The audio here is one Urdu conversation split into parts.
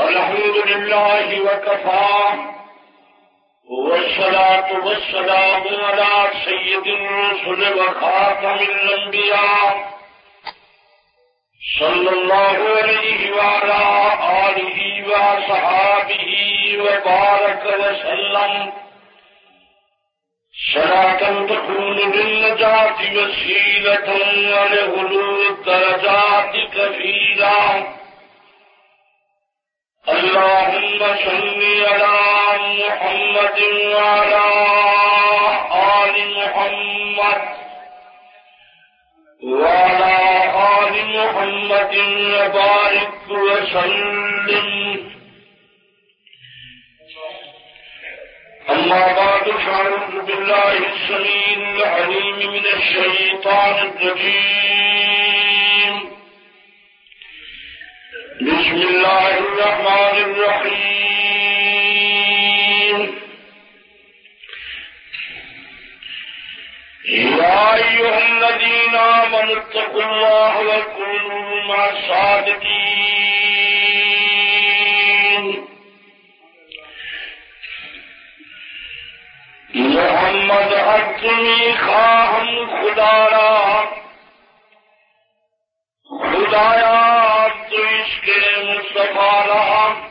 الحمد لله وكفى. والصلاة والسلام على سيد الرسل وخاتم الأنبياء. صلى الله عليه وعلى آله وصحابه وبارك وسلم. صلاة تكون للنجاة وسيلة ولغلو الدرجات كثيرا اللهم صل على محمد وعلى آل محمد وعلى آل محمد وبارك وسلم. أما بعد، فأعوذ بالله السميع العليم من الشيطان الرجيم. بسم الله الرحمن الرحيم. يا أيها الذين آمنوا اتقوا الله وكونوا مع الصادقين. محمد حکمی خواہم خدا را مصطفیٰ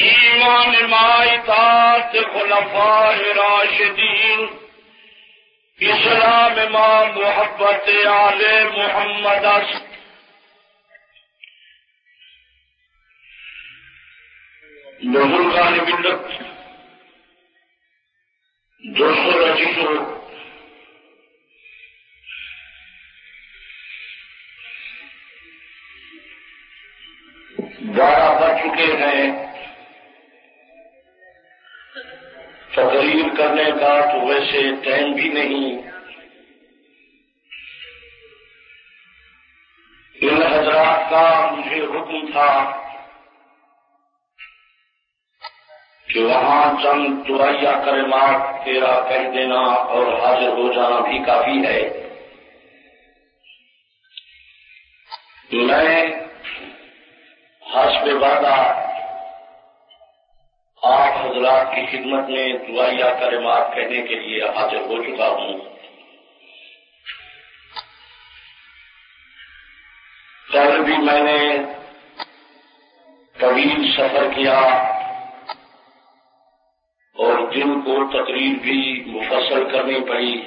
ایمان مائتات خلفاء راشدین۔ اسلام ماں محبت آل محمد است۔ بزرگان ملت دوستوں عزیزوں بارہ بڑھ چکے ہیں۔ تقریر کرنے کا تو ویسے ٹائم بھی نہیں۔ ان حضرات کا مجھے حکم تھا کہ وہاں چند دعائیا کرمات تیرا کہہ دینا اور حاضر ہو جانا بھی کافی ہے۔ میں حسب وعدہ آپ حضرات کی خدمت میں دعائیا کرمات کہنے کے لیے حاضر ہو چکا ہوں۔ کل بھی میں نے طویل سفر کیا اور دن کو تقریر بھی مفصل کرنی پڑی۔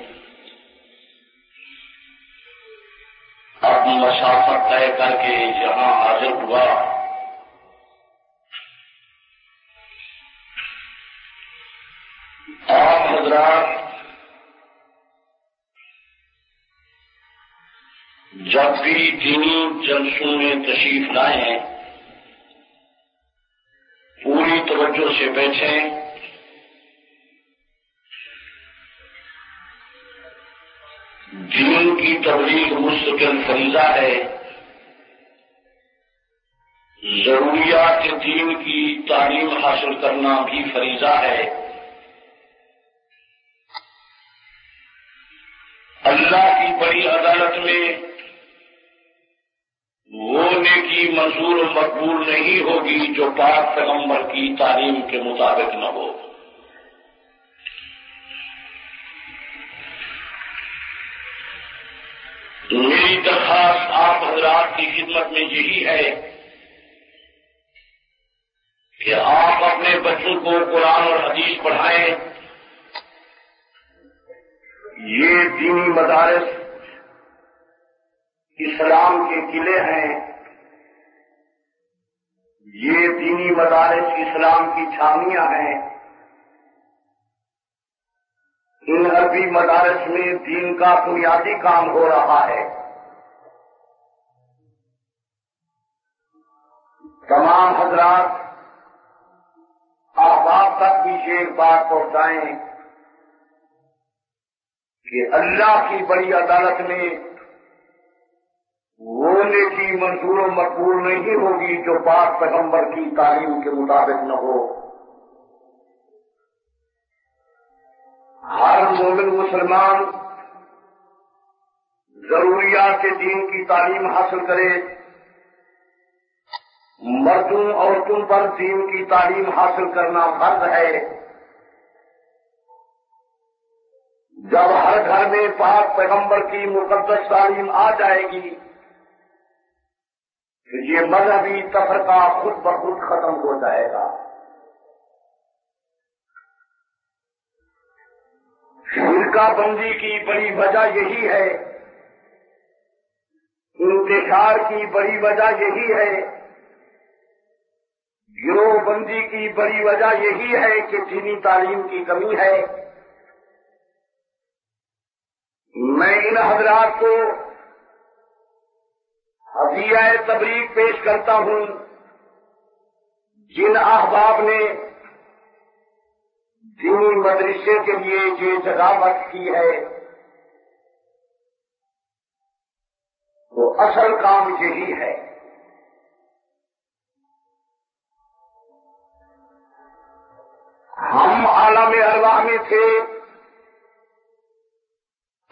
اب مسافت طے کر کے یہاں حاضر ہوا۔ حضرات جب بھی دینی جلسوں میں تشریف لائیں پوری توجہ سے بیٹھیں۔ دین کی تبلیغ مستقل فریضہ ہے۔ ضروریات دین کی تعلیم حاصل کرنا بھی فریضہ ہے۔ اللہ کی بڑی عدالت میں وہ نیکی منظور و مقبول نہیں ہوگی جو پاک پیغمبر کی تعلیم کے مطابق نہ ہو۔ میری درخواست آپ حضرات کی خدمت میں یہی ہے کہ آپ اپنے بچوں کو قرآن اور حدیث پڑھائیں۔ یہ دینی مدارس اسلام کے قلعے ہیں۔ یہ دینی مدارس اسلام کی چھامیاں ہیں۔ ان عربی مدارس میں دین کا بنیادی کام ہو رہا ہے۔ تمام حضرات احباب تک بھی یہ بات پہنچائیں۔ کہ اللہ کی بڑی عدالت میں وہ نیکی منظور و مقبول نہیں ہوگی جو پاک پیغمبر کی تعلیم کے مطابق نہ ہو۔ ہر مومن مسلمان ضروریات کے دین کی تعلیم حاصل کرے۔ مردوں عورتوں پر دین کی تعلیم حاصل کرنا فرض ہے۔ جب ہر گھر میں پاک پیغمبر کی مقدس تعلیم آ جائے گی، تو یہ مذہبی تفرقہ خود بخود ختم ہو جائے گا۔ فرقہ بندی کی بڑی وجہ یہی ہے، انتشار کی بڑی وجہ یہی ہے گروہ بندی کی بڑی وجہ یہی ہے کہ دینی تعلیم کی کمی ہے۔ میں ان حضرات کو حضیہ تبریک پیش کرتا ہوں، جن احباب نے دینی مدرسے کے لیے یہ جگہ وقت کی ہے، وہ اصل کام یہی ہے۔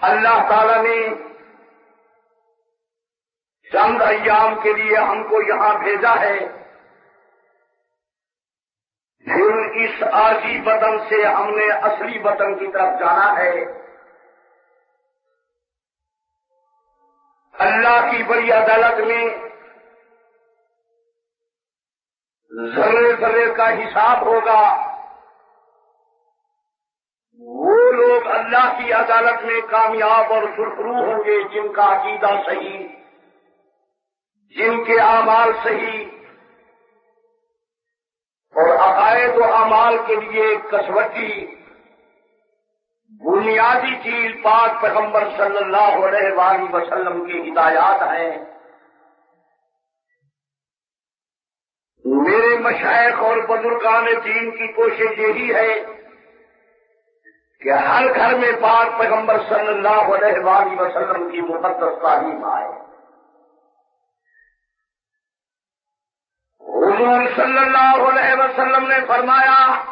اللہ تعالی نے چند ایام کے لیے ہم کو یہاں بھیجا ہے۔ پھر اس آجی وطن سے ہم نے اصلی وطن کی طرف جانا ہے۔ اللہ کی بڑی عدالت میں ذرے ذرے کا حساب ہوگا۔ وہ لوگ اللہ کی عدالت میں کامیاب اور سرخرو ہوں گے جن کا عقیدہ صحیح، جن کے اعمال صحیح، اور عقائد و اعمال کے لیے کسوٹی، بنیادی چیز پاک پیغمبر صلی اللہ علیہ وآلہ وسلم کی ہدایات ہیں۔ میرے مشائق اور بزرگان دین کی کوشش یہی ہے کہ ہر گھر میں پاک پیغمبر صلی اللہ علیہ وآلہ وسلم کی مقدس تعلیم آئے۔ حضور صلی اللہ علیہ وسلم نے فرمایا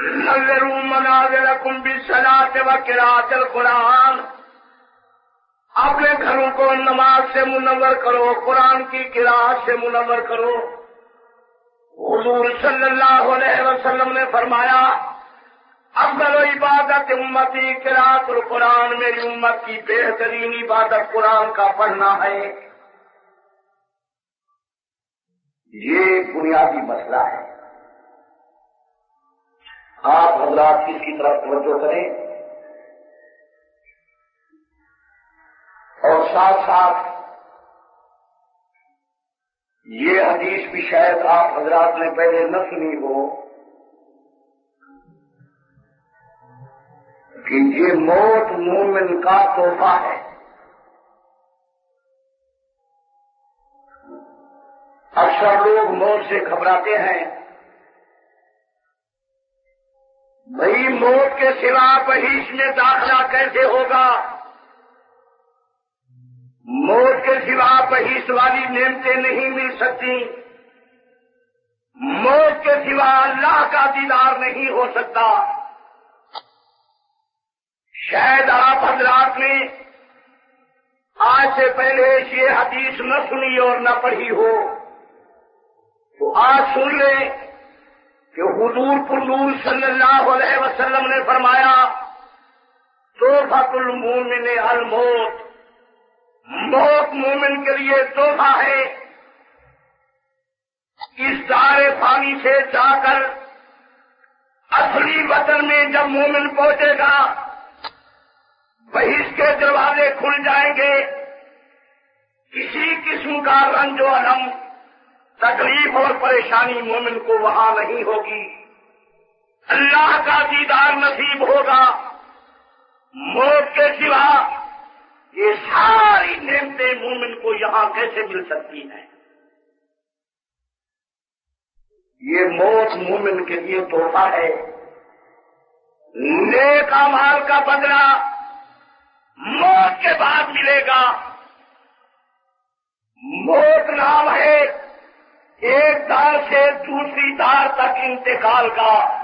نظروں مناظر بھی سلا و کراط قرآن اپنے گھروں کو نماز سے منور کرو، قرآن کی کراط سے منور کرو۔ حضور صلی اللہ علیہ وسلم نے فرمایا افضل عبادت امتی کراط القرآن، میری امت کی بہترین عبادت قرآن کا پڑھنا ہے۔ یہ بنیادی مسئلہ ہے۔ آپ حضرات اس کی طرف توجہ کریں۔ اور ساتھ ساتھ یہ حدیث بھی شاید آپ حضرات نے پہلے نہ سنی ہو۔ کہ یہ موت مومن کا تحفہ ہے۔ اکثر لوگ موت سے گھبراتے ہیں۔ بھائی موت کے سوا بہیش میں داخلہ کیسے ہوگا؟ موت کے سوا بہیش والی نعمتیں نہیں مل سکتی۔ موت کے سوا اللہ کا دیدار نہیں ہو سکتا۔ شاید آپ حضرات نے آج سے پہلے یہ حدیث نہ سنی اور نہ پڑھی ہو، تو آج سن لیں کہ حضور پرنور صلی اللہ علیہ وسلم نے فرمایا تو فت المومن الموت۔ موت مومن کے لیے توحفہ ہے۔ اس دار پانی سے جا کر اصلی وطن میں جب مومن پہنچے گا بہش کے دروازے کھل جائیں گے۔ کسی قسم کا رنج و علم، تکلیف اور پریشانی مومن کو وہاں نہیں ہوگی۔ اللہ کا دیدار نصیب ہوگا۔ موت کے سوا یہ ساری نعمتیں مومن کو یہاں کیسے مل سکتی ہیں؟ یہ موت مومن کے لیے تحفہ ہے۔ نیک مال کا بدلہ موت کے بعد ملے گا۔ موت نام ہے ایک دار سے دوسری دار تک انتقال کا۔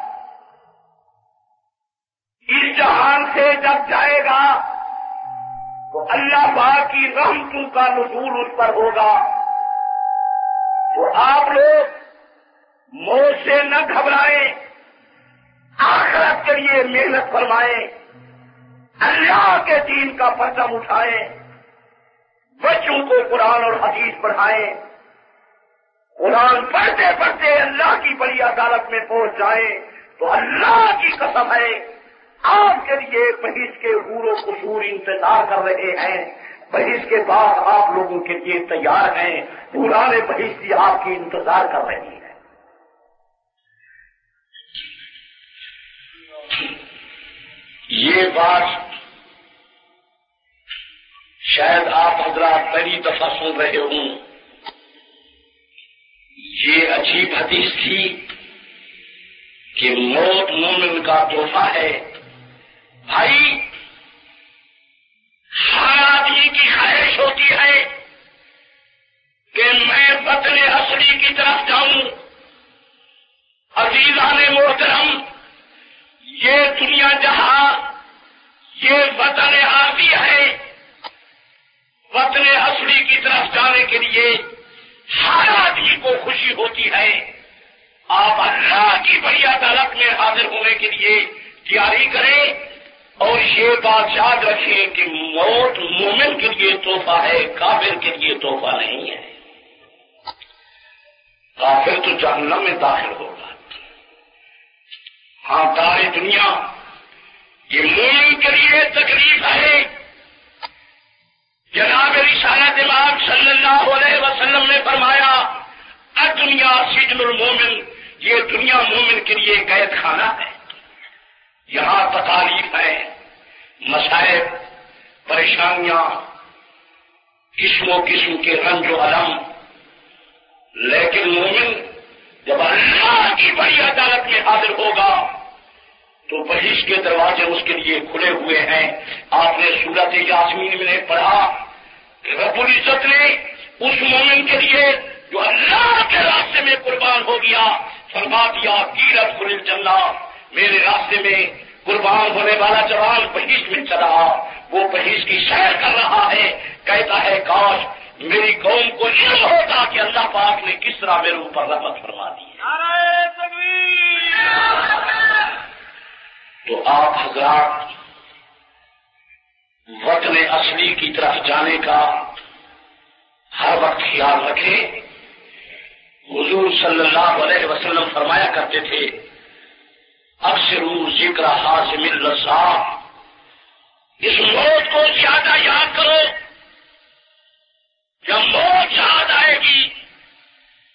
اس جہان سے جب جائے گا، تو اللہ با کی رحمتوں کا نزول اس پر ہوگا۔ تو آپ لوگ موت سے نہ گھبرائیں، آخرت کے لیے محنت فرمائیں۔ اللہ کے دین کا پرچم اٹھائیں بچوں کو قرآن اور حدیث پڑھائیں قرآن پڑھتے پڑھتے اللہ کی بڑی عدالت میں پہنچ جائیں تو اللہ کی قسم ہے، آپ کے لیے بحث کے حور و قصور انتظار کر رہے ہیں۔ بحث کے بعد آپ لوگوں کے لیے تیار ہیں۔ پرانے بحث بھی آپ کی انتظار کر رہی ہے یہ بات شاید آپ حضرات پہلی دفعہ سن رہے ہوں۔ یہ عجیب حدیث تھی کہ موت مومن کا تحفہ ہے۔ بھائی ہر آدمی کی خواہش ہوتی ہے کہ میں بدل اصلی کی طرف جاؤں۔ عزیزان محترم، یہ دنیا جہاں یہ وطن آبی ہے وطن اصلی کی طرف جانے کے لیے ہر آدمی کو خوشی ہوتی ہے۔ آپ اللہ کی بڑی عدالت میں حاضر ہونے کے لیے تیاری کریں اور یہ بات یاد رکھیں کہ موت مومن کے لیے تحفہ ہے، کافر کے لیے تحفہ نہیں ہے۔ کافر تو جہنم میں داخل ہوگا۔ ہاں تاری دنیا یہ مومن کے لیے تکلیف ہے۔ جناب رسالہ دماغ صلی اللہ علیہ وسلم نے فرمایا دنیا سجن المومن، یہ دنیا مومن کے لیے قید خانہ ہے۔ یہاں تکالیف ہے مسائل پریشانیاں قسم و قسم کے رنج و علم۔ لیکن مومن جب اللہ کی بڑی عدالت میں حاضر ہوگا تو بحث کے دروازے اس کے لیے کھلے ہوئے ہیں۔ آپ نے سورت یاسمین میں پڑھا کہ رب العزت نے اس مومن کے لیے جو اللہ کے راستے میں قربان ہو گیا فرما دیا کیرت کھل چلنا میرے راستے میں قربان ہونے والا جوان بحیث میں چلا۔ وہ بحیث کی سیر کر رہا ہے کہتا ہے کاش میری قوم کو علم ہوتا کہ اللہ پاک نے کس طرح میرے اوپر رحمت فرما دی تو آپ حضرات وطن اصلی کی طرف جانے کا ہر وقت خیال رکھیں۔ حضور صلی اللہ علیہ وسلم فرمایا کرتے تھے اکثر ذکر حاصم الرسا اس موت کو زیادہ یاد کرو۔ جب موت یاد آئے گی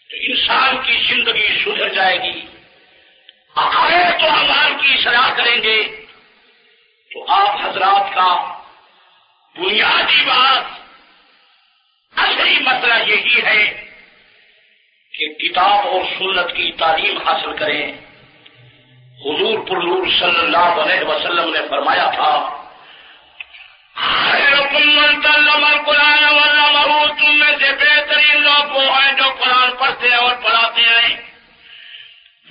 تو انسان کی زندگی سدھر جائے گی۔ آئے تو ہمار کی سلاح کریں گے۔ تو آپ حضرات کا بنیادی بات، اصلی مسئلہ یہی ہے کہ کتاب اور سنت کی تعلیم حاصل کریں۔ حضور پر نور صلی اللہ علیہ وسلم نے فرمایا تھا تم میں سے بہترین لوگ وہ ہیں جو قرآن پڑھتے ہیں اور پڑھاتے ہیں۔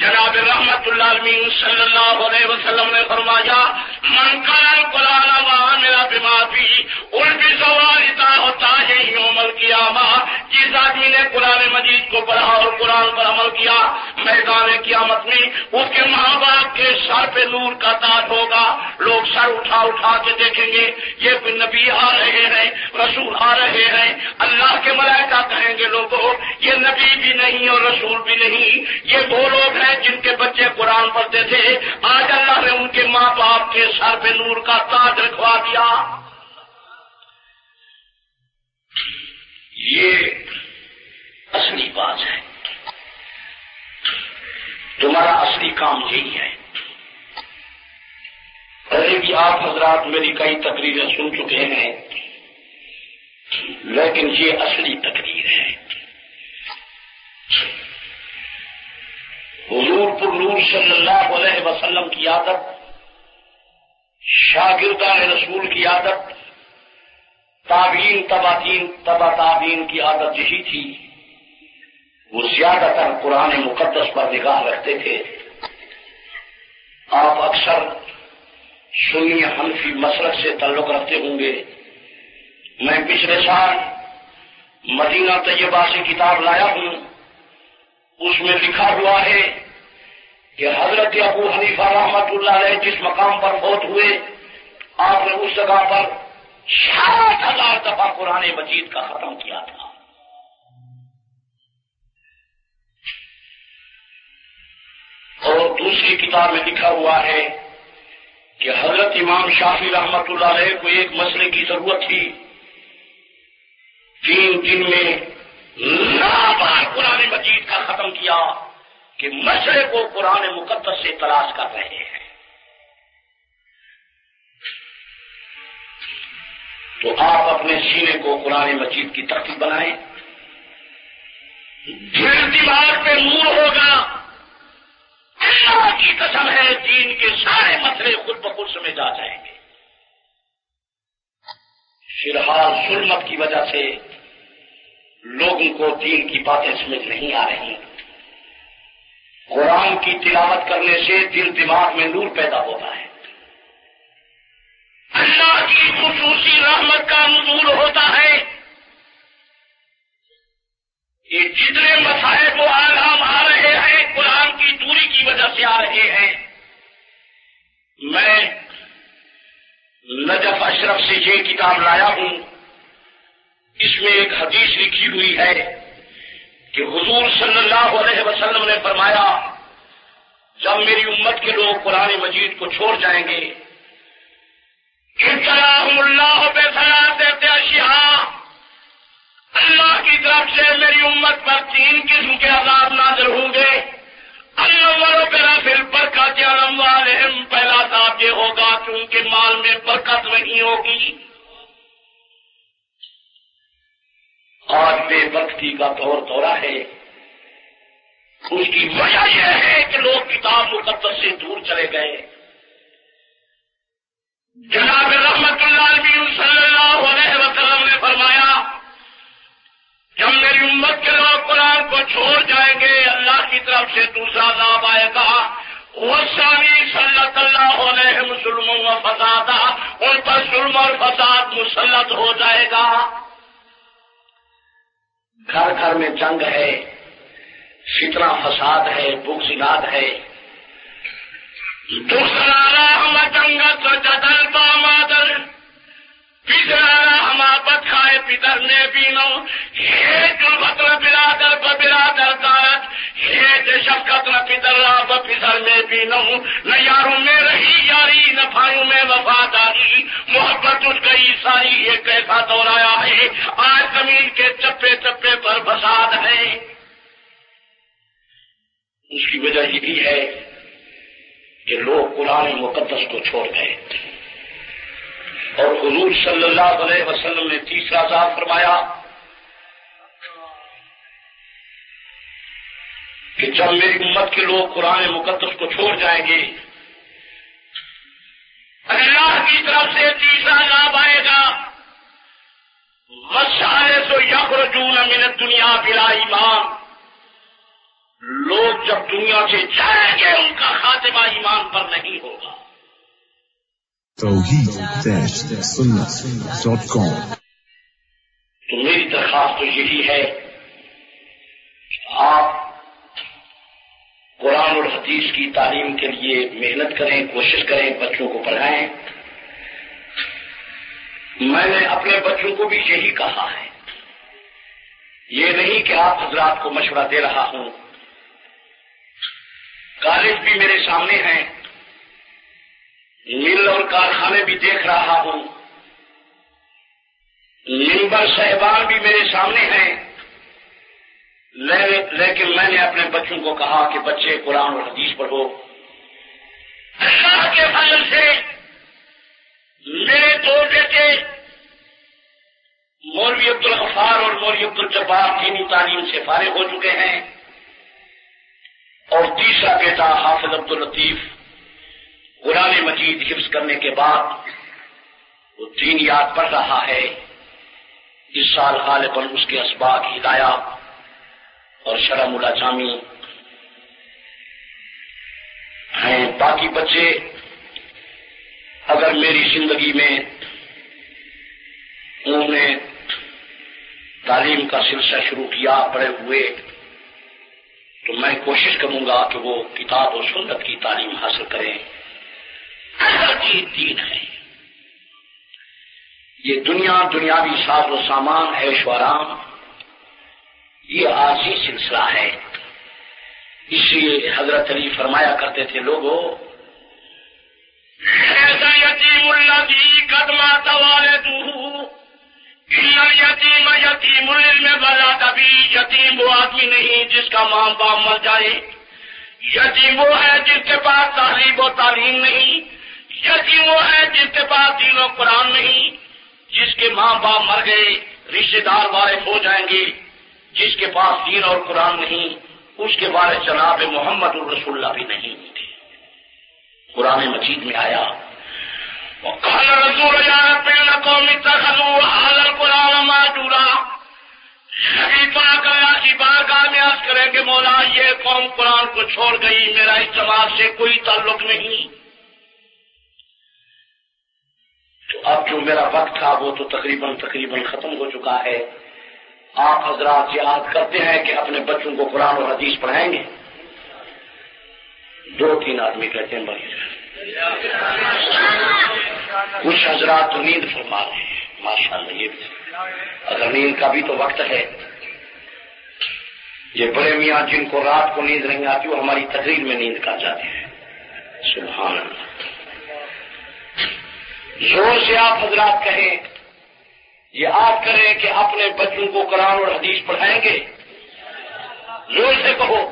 جناب رحمت اللہ علمین صلی اللہ علیہ وسلم نے فرمایا، من قرآن قرآن وہاں میرا بیمار بھی ان بھی سوالتا ہوتا یہی عمل کیا ماں جس آدمی نے قرآن مجید کو پڑھا اور قرآن پر عمل کیا، میں میدان قیامت میں اس کے ماں باپ کے سر پہ نور کا تاج ہوگا۔ لوگ سر اٹھا اٹھا کے دیکھیں گے۔ یہ نبی آ رہے ہیں، رسول آ رہے ہیں۔ اللہ کے ملائکہ کہیں گے لوگوں یہ نبی بھی نہیں اور رسول بھی نہیں۔ یہ وہ لوگ ہیں جن کے بچے قرآن پڑھتے تھے۔ آج اللہ نے ان کے ماں باپ کے سر پہ نور کا تاج رکھوا دیا۔ یہ اصلی بات ہے۔ تمہارا اصلی کام یہی ہے۔ پہلے بھی آپ حضرات میری کئی تقریریں سن چکے ہیں، لیکن یہ اصلی تقریر ہے۔ حضور پر نور صلی اللہ علیہ وسلم کی عادت، شاگردان رسول کی عادت تابین تباتین تبا تابین کی عادت یہی تھی۔ وہ زیادہ تر قرآن مقدس پر نگاہ رکھتے تھے۔ آپ اکثر سنی حنفی مسلک سے تعلق رکھتے ہوں گے۔ میں پچھلے سال مدینہ طیبہ سے کتاب لایا ہوں۔ اس میں لکھا ہوا ہے کہ حضرت ابو حنیفہ رحمت اللہ علیہ جس مقام پر فوت ہوئے، آپ نے اس جگہ پر سات ہزار دفعہ قرآن مجید کا ختم کیا تھا۔ دوسری کتاب میں لکھا ہوا ہے کہ حضرت امام شافی رحمت اللہ علیہ کو ایک مسئلے کی ضرورت تھی تین دن میں بار قرآن مجید کا ختم کیا کہ مسئلے کو قرآن مقدس سے تلاش کر رہے ہیں۔ تو آپ اپنے سینے کو قرآن مجید کی تختی بنائیں۔ دل دماغ پہ نور ہوگا۔ اللہ کی قسم ہے دین کے سارے مسئلے خود بخود سمجھ آ جائیں گے۔ فلحال ظلمت کی وجہ سے لوگوں کو دین کی باتیں سمجھ نہیں آ رہی۔ قرآن کی تلاوت کرنے سے دل دماغ میں نور پیدا ہوتا ہے۔ اللہ کی خصوصی رحمت کا نور ہوتا ہے۔ یہ جتنے مسائل و آرام آ رہے ہیں، قرآن کی دوری کی وجہ سے آ رہے ہیں۔ میں نجف اشرف سے یہ کتاب لایا ہوں۔ اس میں ایک حدیث لکھی ہوئی ہے کہ حضور صلی اللہ علیہ وسلم نے فرمایا، جب میری امت کے لوگ قرآن مجید کو چھوڑ جائیں گے اللہ بے دیتے اللہ کی طرف سے میری امت پر تین قسم کے عذاب نازل ہوں گے۔ اللہ پیرا پھر برکت عالم والے پہلا صاحب یہ ہوگا کہ ان کے مال میں برکت نہیں ہوگی۔ آج بے بختی کا دور دورہ ہے۔ اس کی وجہ یہ ہے کہ لوگ کتاب مقدس سے دور چلے گئے۔ جناب رحمت اللہ صلی اللہ علیہ وسلم نے فرمایا جب میری امت کے لوگ قرآن کو چھوڑ جائیں گے، اللہ کی طرف سے دوسرا نام آئے گا۔ وہ سانی صلی اللہ علیہ مسلم و فساد، ان پر ظلم اور فساد مسلط ہو جائے گا۔ گھر گھر میں جنگ ہے، فتنہ، فساد ہے بک بکسلاد ہے۔ دوسرا ہم جنگت جدل بامادل تیسرا ہم بد کھائے پتر نے بینو، یہ جو مطلب برادر ب برادر دارت یہ جو شفقت نہ پتر را میں بینو، نہ یاروں میں رہی یاری، نہ بھائیوں میں وفاداری، محبت اٹھ گئی ساری، یہ کیسا دوہرایا ہے؟ آج زمین کے چپے چپے پر فساد ہے۔ اس کی وجہ یہ بھی ہے کہ لوگ قرآن مقدس کو چھوڑ گئے۔ اور حضور صلی اللہ علیہ وسلم نے تیسرا صاحب فرمایا کہ جب میری امت کے لوگ قرآن مقدس کو چھوڑ جائیں گے، اللہ کی طرف سے تیسرا لابھ آئے گا۔ مسائے سو یخرجون من دنیا بلا ایمان۔ لوگ جب دنیا سے جائیں گے، ان کا خاتمہ ایمان پر نہیں ہوگا۔ تو میری درخواست تو یہی ہے آپ قرآن اور حدیث کی تعلیم کے لیے محنت کریں، کوشش کریں، بچوں کو پڑھائیں۔ میں نے اپنے بچوں کو بھی یہی کہا ہے۔ یہ نہیں کہ آپ حضرات کو مشورہ دے رہا ہوں۔ کالج بھی میرے سامنے ہیں۔ مل اور کارخانے بھی دیکھ رہا ہوں۔ ممبر صاحبان بھی میرے سامنے ہیں۔ لیکن میں نے اپنے بچوں کو کہا کہ بچے قرآن اور حدیث پڑھو۔ اللہ کے فضل سے میرے دو بیٹے مولوی عبد الغفار اور مولوی عبد الجبار دینی تعلیم سے فارغ ہو چکے ہیں۔ اور تیسرا بیٹا حافظ عبد الطیف قرآن مجید حفظ کرنے کے بعد وہ تین یاد پڑھ رہا ہے۔ اس سال غالباً اس کے اسباق ہدایا اور شرم اللہ جامی ہیں۔ باقی بچے، اگر میری زندگی میں انہوں نے تعلیم کا سلسلہ شروع کیا بڑے ہوئے، تو میں کوشش کروں گا کہ وہ کتاب و سنت کی تعلیم حاصل کریں۔ دین ہے۔ یہ دنیا، دنیاوی ساز و سامان ہے شوارام یہ آجی سلسلہ ہے۔ اس لیے حضرت علی فرمایا کرتے تھے لوگوں یتیم الذی قدما والدہ یتیم یتیم میں بلا تبھی یتیم وہ آدمی نہیں جس کا ماں باپ مر جائے۔ یتیم وہ ہے جس کے پاس تعلیم و تعلیم نہیں یتیم وہ ہے جس کے پاس دین و قرآن نہیں، جس کے ماں باپ مر گئے رشتے دار والے ہو جائیں گے، جس کے پاس دین اور قرآن نہیں، اس کے بارے جناب محمد الرسول اللہ بھی نہیں تھے۔ قرآن مجید میں آیا رسول جانت بین ماجورا کریں گے مولا، یہ قوم قرآن کو چھوڑ گئی، میرا اس سے کوئی تعلق نہیں۔ اب جو میرا وقت تھا وہ تو تقریباً تقریباً ختم ہو چکا ہے۔ آپ حضرات یاد کرتے ہیں کہ اپنے بچوں کو قرآن اور حدیث پڑھائیں گے؟ دو تین آدمی کہتے ہیں بڑی کچھ حضرات تو نیند فرما رہے ہیں۔ ماشاء اللہ یہ بھی۔ اگر نیند کا بھی تو وقت ہے۔ یہ بڑے میاں جن کو رات کو نیند نہیں آتی، وہ ہماری تقریر میں نیند کر جاتے ہیں۔ سبحان اللہ۔ زور سے آپ حضرات کہیں، یہ آپ کریں کہ اپنے بچوں کو قرآن اور حدیث پڑھائیں گے۔ زور سے کہو۔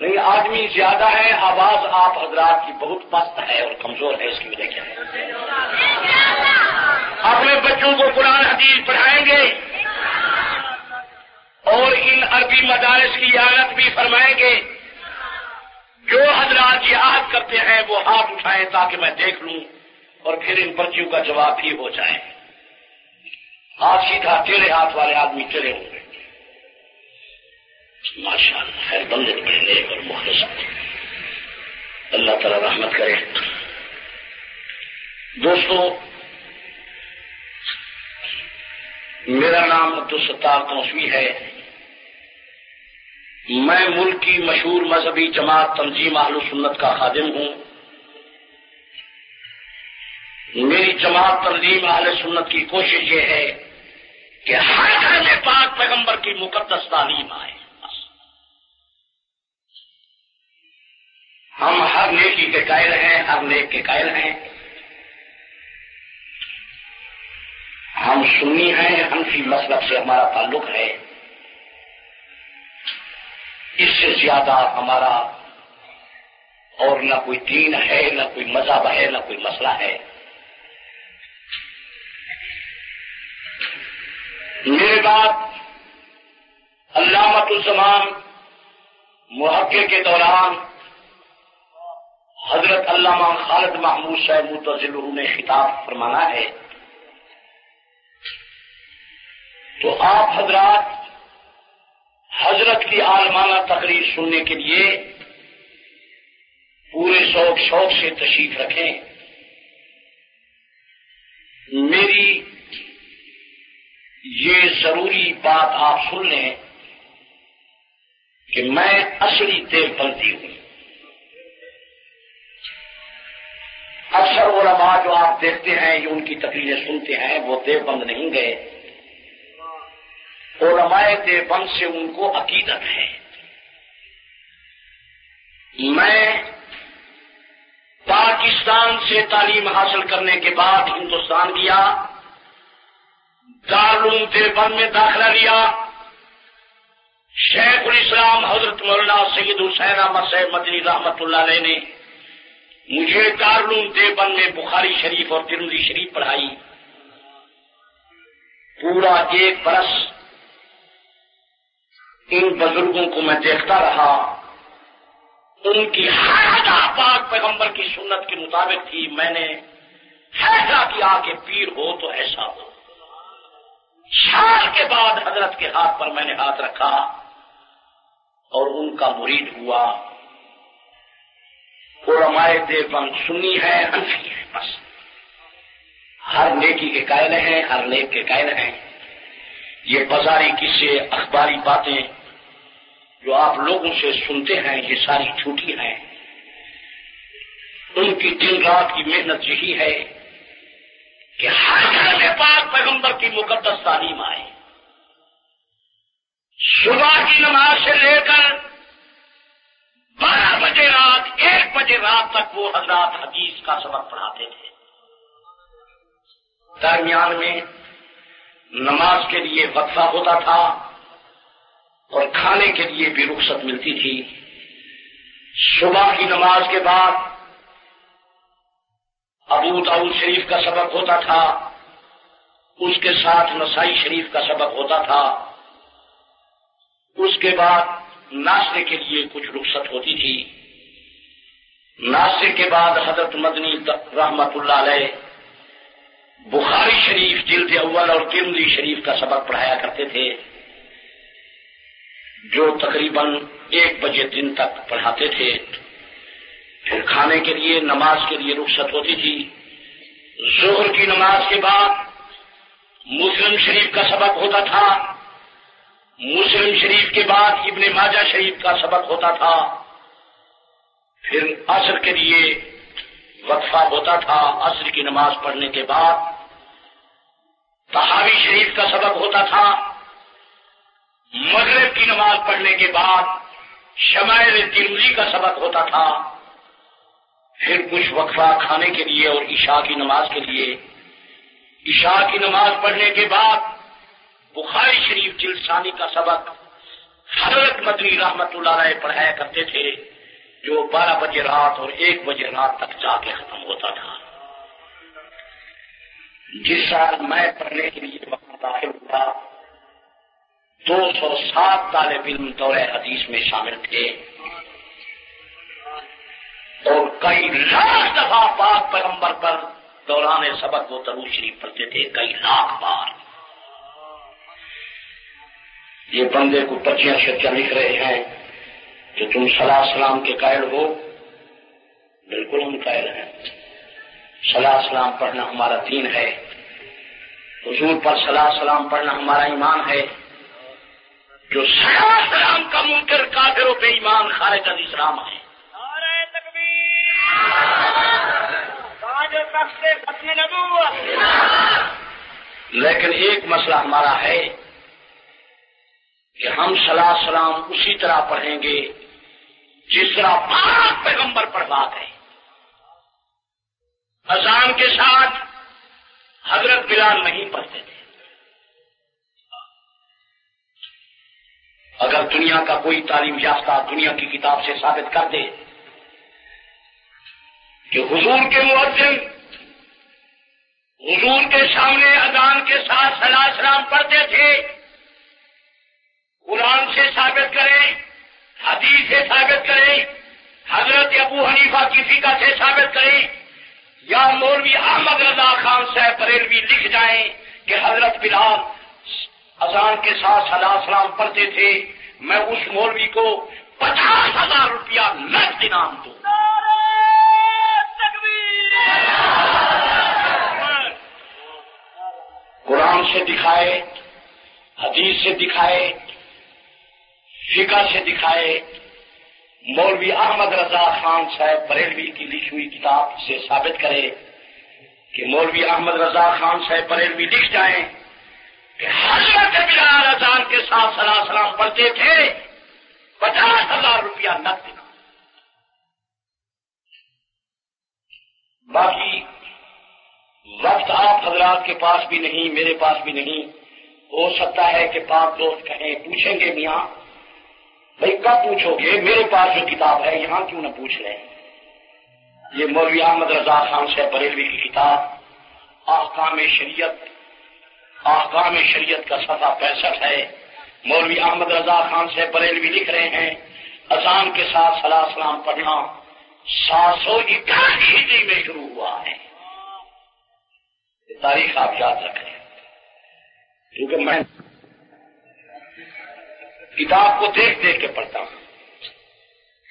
نہیں، آدمی زیادہ ہے، آواز آپ حضرات کی بہت پست ہے اور کمزور ہے، اس کی وجہ کیا ہے؟ اپنے بچوں کو قرآن، حدیث پڑھائیں گے۔ اور ان عربی مدارس کی عادت بھی فرمائیں گے۔ جو حضرات یہ عہد کرتے ہیں، وہ ہاتھ اٹھائیں تاکہ میں دیکھ لوں۔ اور پھر ان بچیوں کا جواب بھی ہو جائے ہاتھ سیدھا تیرے ہاتھ والے آدمی چلے ہوں گے۔ ماشاء اللہ، خیر بندے پہلے اور مخلص اللہ تعالی رحمت کرے۔ دوستو، میرا نام عبدالستار قوسوی ہے۔ میں ملک کی مشہور مذہبی جماعت تنظیم اہل سنت کا خادم ہوں۔ میری جماعت تنظیم اہل سنت کی کوشش یہ ہے کہ ہر گھر میں پاک پیغمبر کی مقدس تعلیم آئے۔ ہم ہر نیکی کے قائل ہیں، ہر نیک کے قائل ہیں۔ ہم سنی ہیں ہنفی مسلب سے ہمارا تعلق ہے۔ اس سے زیادہ ہمارا اور نہ کوئی دین ہے، نہ کوئی مذہب ہے، نہ کوئی مسئلہ ہے۔ میرے بعد علامت الزمان محقق کے دوران حضرت علامہ خالد محمود صاحب متضل نے خطاب فرمانا ہے۔ تو آپ حضرات حضرت کی عالمانہ تقریر سننے کے لیے پورے شوق شوق سے تشریف رکھیں۔ میری ضروری بات آپ سن لیں کہ میں اصلی دیو بندی ہوں۔ اکثر علماء جو آپ دیکھتے ہیں، جو ان کی تقریریں سنتے ہیں، وہ دیوبند نہیں گئے۔ علماء دیوبند سے ان کو عقیدت ہے۔ میں پاکستان سے تعلیم حاصل کرنے کے بعد ہندوستان گیا۔ دارالعلوم دیوبند میں داخلہ لیا۔ شیخ الاسلام حضرت مولانا سید حسین احمد صاحب مدنی رحمت اللہ علیہ نے مجھے دارالعلوم دیوبند میں بخاری شریف اور ترمزی شریف پڑھائی۔ پورا ایک برس ان بزرگوں کو میں دیکھتا رہا۔ ان کی ہر پاک پیغمبر کی سنت کے مطابق تھی۔ میں نے ایسا کیا کہ پیر ہو تو ایسا ہو۔ سال کے بعد حضرت کے ہاتھ پر میں نے ہاتھ رکھا اور ان کا مرید ہوا۔ علماء دیوبند سنی ہے انفی ہے بس۔ ہر نیکی کے قائل ہیں، ہر نیک کے قائل ہیں۔ یہ بازاری قصے، اخباری باتیں جو آپ لوگوں سے سنتے ہیں، یہ ساری چھوٹی ہیں۔ ان کی دن رات کی محنت یہی ہے کہ ہر گھر میں پاک پیغمبر کی مقدس تعلیم آئے۔ صبح کی نماز سے لے کر بارہ بجے رات، ایک بجے رات تک وہ حضرات حدیث کا سبق پڑھاتے تھے۔ درمیان میں نماز کے لیے وقفہ ہوتا تھا اور کھانے کے لیے بھی رخصت ملتی تھی۔ صبح کی نماز کے بعد ابو داؤد شریف کا سبق ہوتا تھا۔ اس کے ساتھ نسائی شریف کا سبق ہوتا تھا۔ اس کے بعد ناشتے کے لیے کچھ رخصت ہوتی تھی۔ ناشتے کے بعد حضرت مدنی رحمت اللہ علیہ بخاری شریف، جلد اول اور کرملی شریف کا سبق پڑھایا کرتے تھے۔ جو تقریباً ایک بجے دن تک پڑھاتے تھے۔ کھانے کے لیے، نماز کے لیے رخصت ہوتی تھی۔ زہر کی نماز کے بعد مسلم شریف کا سبق ہوتا تھا۔ مسلم شریف کے بعد ابن ماجہ شریف کا سبق ہوتا تھا۔ پھر عصر کے لیے وقفہ ہوتا تھا عصر کی نماز پڑھنے کے بعد۔ تحاوی شریف کا سبق ہوتا تھا۔ مغرب کی نماز پڑھنے کے بعد شمائل ترمزی کا سبق ہوتا تھا۔ پھر کچھ وقفہ کھانے کے لیے اور عشاء کی نماز کے لیے۔ عشاء کی نماز پڑھنے کے بعد بخاری شریف جلسانی کا سبق حضرت مدنی رحمت اللہ علیہ پڑھایا کرتے تھے، جو بارہ بجے رات اور ایک بجے رات تک جا کے ختم ہوتا تھا۔ جس سال میں پڑھنے کے لیے وقت داخل ہوا، دو سو سات طالب علم دور حدیث میں شامل تھے۔ اور کئی لاکھ دفعہ پاک پیغمبر پر دوران سبق و ترو شریف پڑھتے تھے، کئی لاکھ بار۔ یہ بندے کو پچیاں شچیاں لکھ رہے ہیں کہ تم صلاح سلام کے قائل ہو۔ بالکل ہم قائل ہیں۔ صلاح سلام پڑھنا ہمارا دین ہے۔ حضور پر صلاح سلام پڑھنا ہمارا ایمان ہے۔ جو صلاح سلام کا منکر کافروں پہ ایمان خارج اسلام ہے۔ لیکن ایک مسئلہ ہمارا ہے کہ ہم صلاح سلام اسی طرح پڑھیں گے جس طرح پاک پیغمبر پر بات ہے۔ اذان کے ساتھ حضرت بلال نہیں پڑھتے تھے۔ اگر دنیا کا کوئی تعلیم یافتہ دنیا کی کتاب سے ثابت کر دے کہ حضور کے مؤذن حضور کے سامنے اذان کے ساتھ صلاح سلام پڑھتے تھے۔ قرآن سے ثابت کریں، حدیث سے ثابت کریں، حضرت ابو حنیفہ کسی کا سے ثابت کریں۔ یا مولوی احمد رضا خان صاحب بریلوی لکھ جائیں کہ حضرت بلال اذان کے ساتھ صلاح سلام پڑھتے تھے۔ میں اس مولوی کو پچاس ہزار روپیہ نقد انعام دوں۔ قرآن سے دکھائے، حدیث سے دکھائے، فقہ سے دکھائے، مولوی احمد رضا خان صاحب بریلوی کی لکھی ہوئی کتاب سے ثابت کرے کہ مولوی احمد رضا خان صاحب بریلوی لکھ جائیں کہ حضرت بلال اذان کے ساتھ سلام پڑھتے تھے، پچاس ہزار روپیہ نقد باقی وقت آپ حضرات کے پاس بھی نہیں، میرے پاس بھی نہیں۔ ہو سکتا ہے کہ پاک دوست کہیں، پوچھیں گے میاں بھائی کب پوچھو گے؟ میرے پاس جو کتاب ہے، یہاں کیوں نہ پوچھ رہے یہ مولوی احمد رضا خان سے بریلوی کی کتاب، آحکام شریعت آحکام شریعت کا سفا پینسٹھ ہے۔ مولوی احمد رضا خان سے بریلوی لکھ رہے ہیں۔ اذان کے ساتھ سلام سلام پڑھنا سات سو اکاسی میں شروع ہوا ہے۔ تاریخ آپ یاد رکھیں۔ کیونکہ میں کتاب کو دیکھ دیکھ کے پڑھتا ہوں۔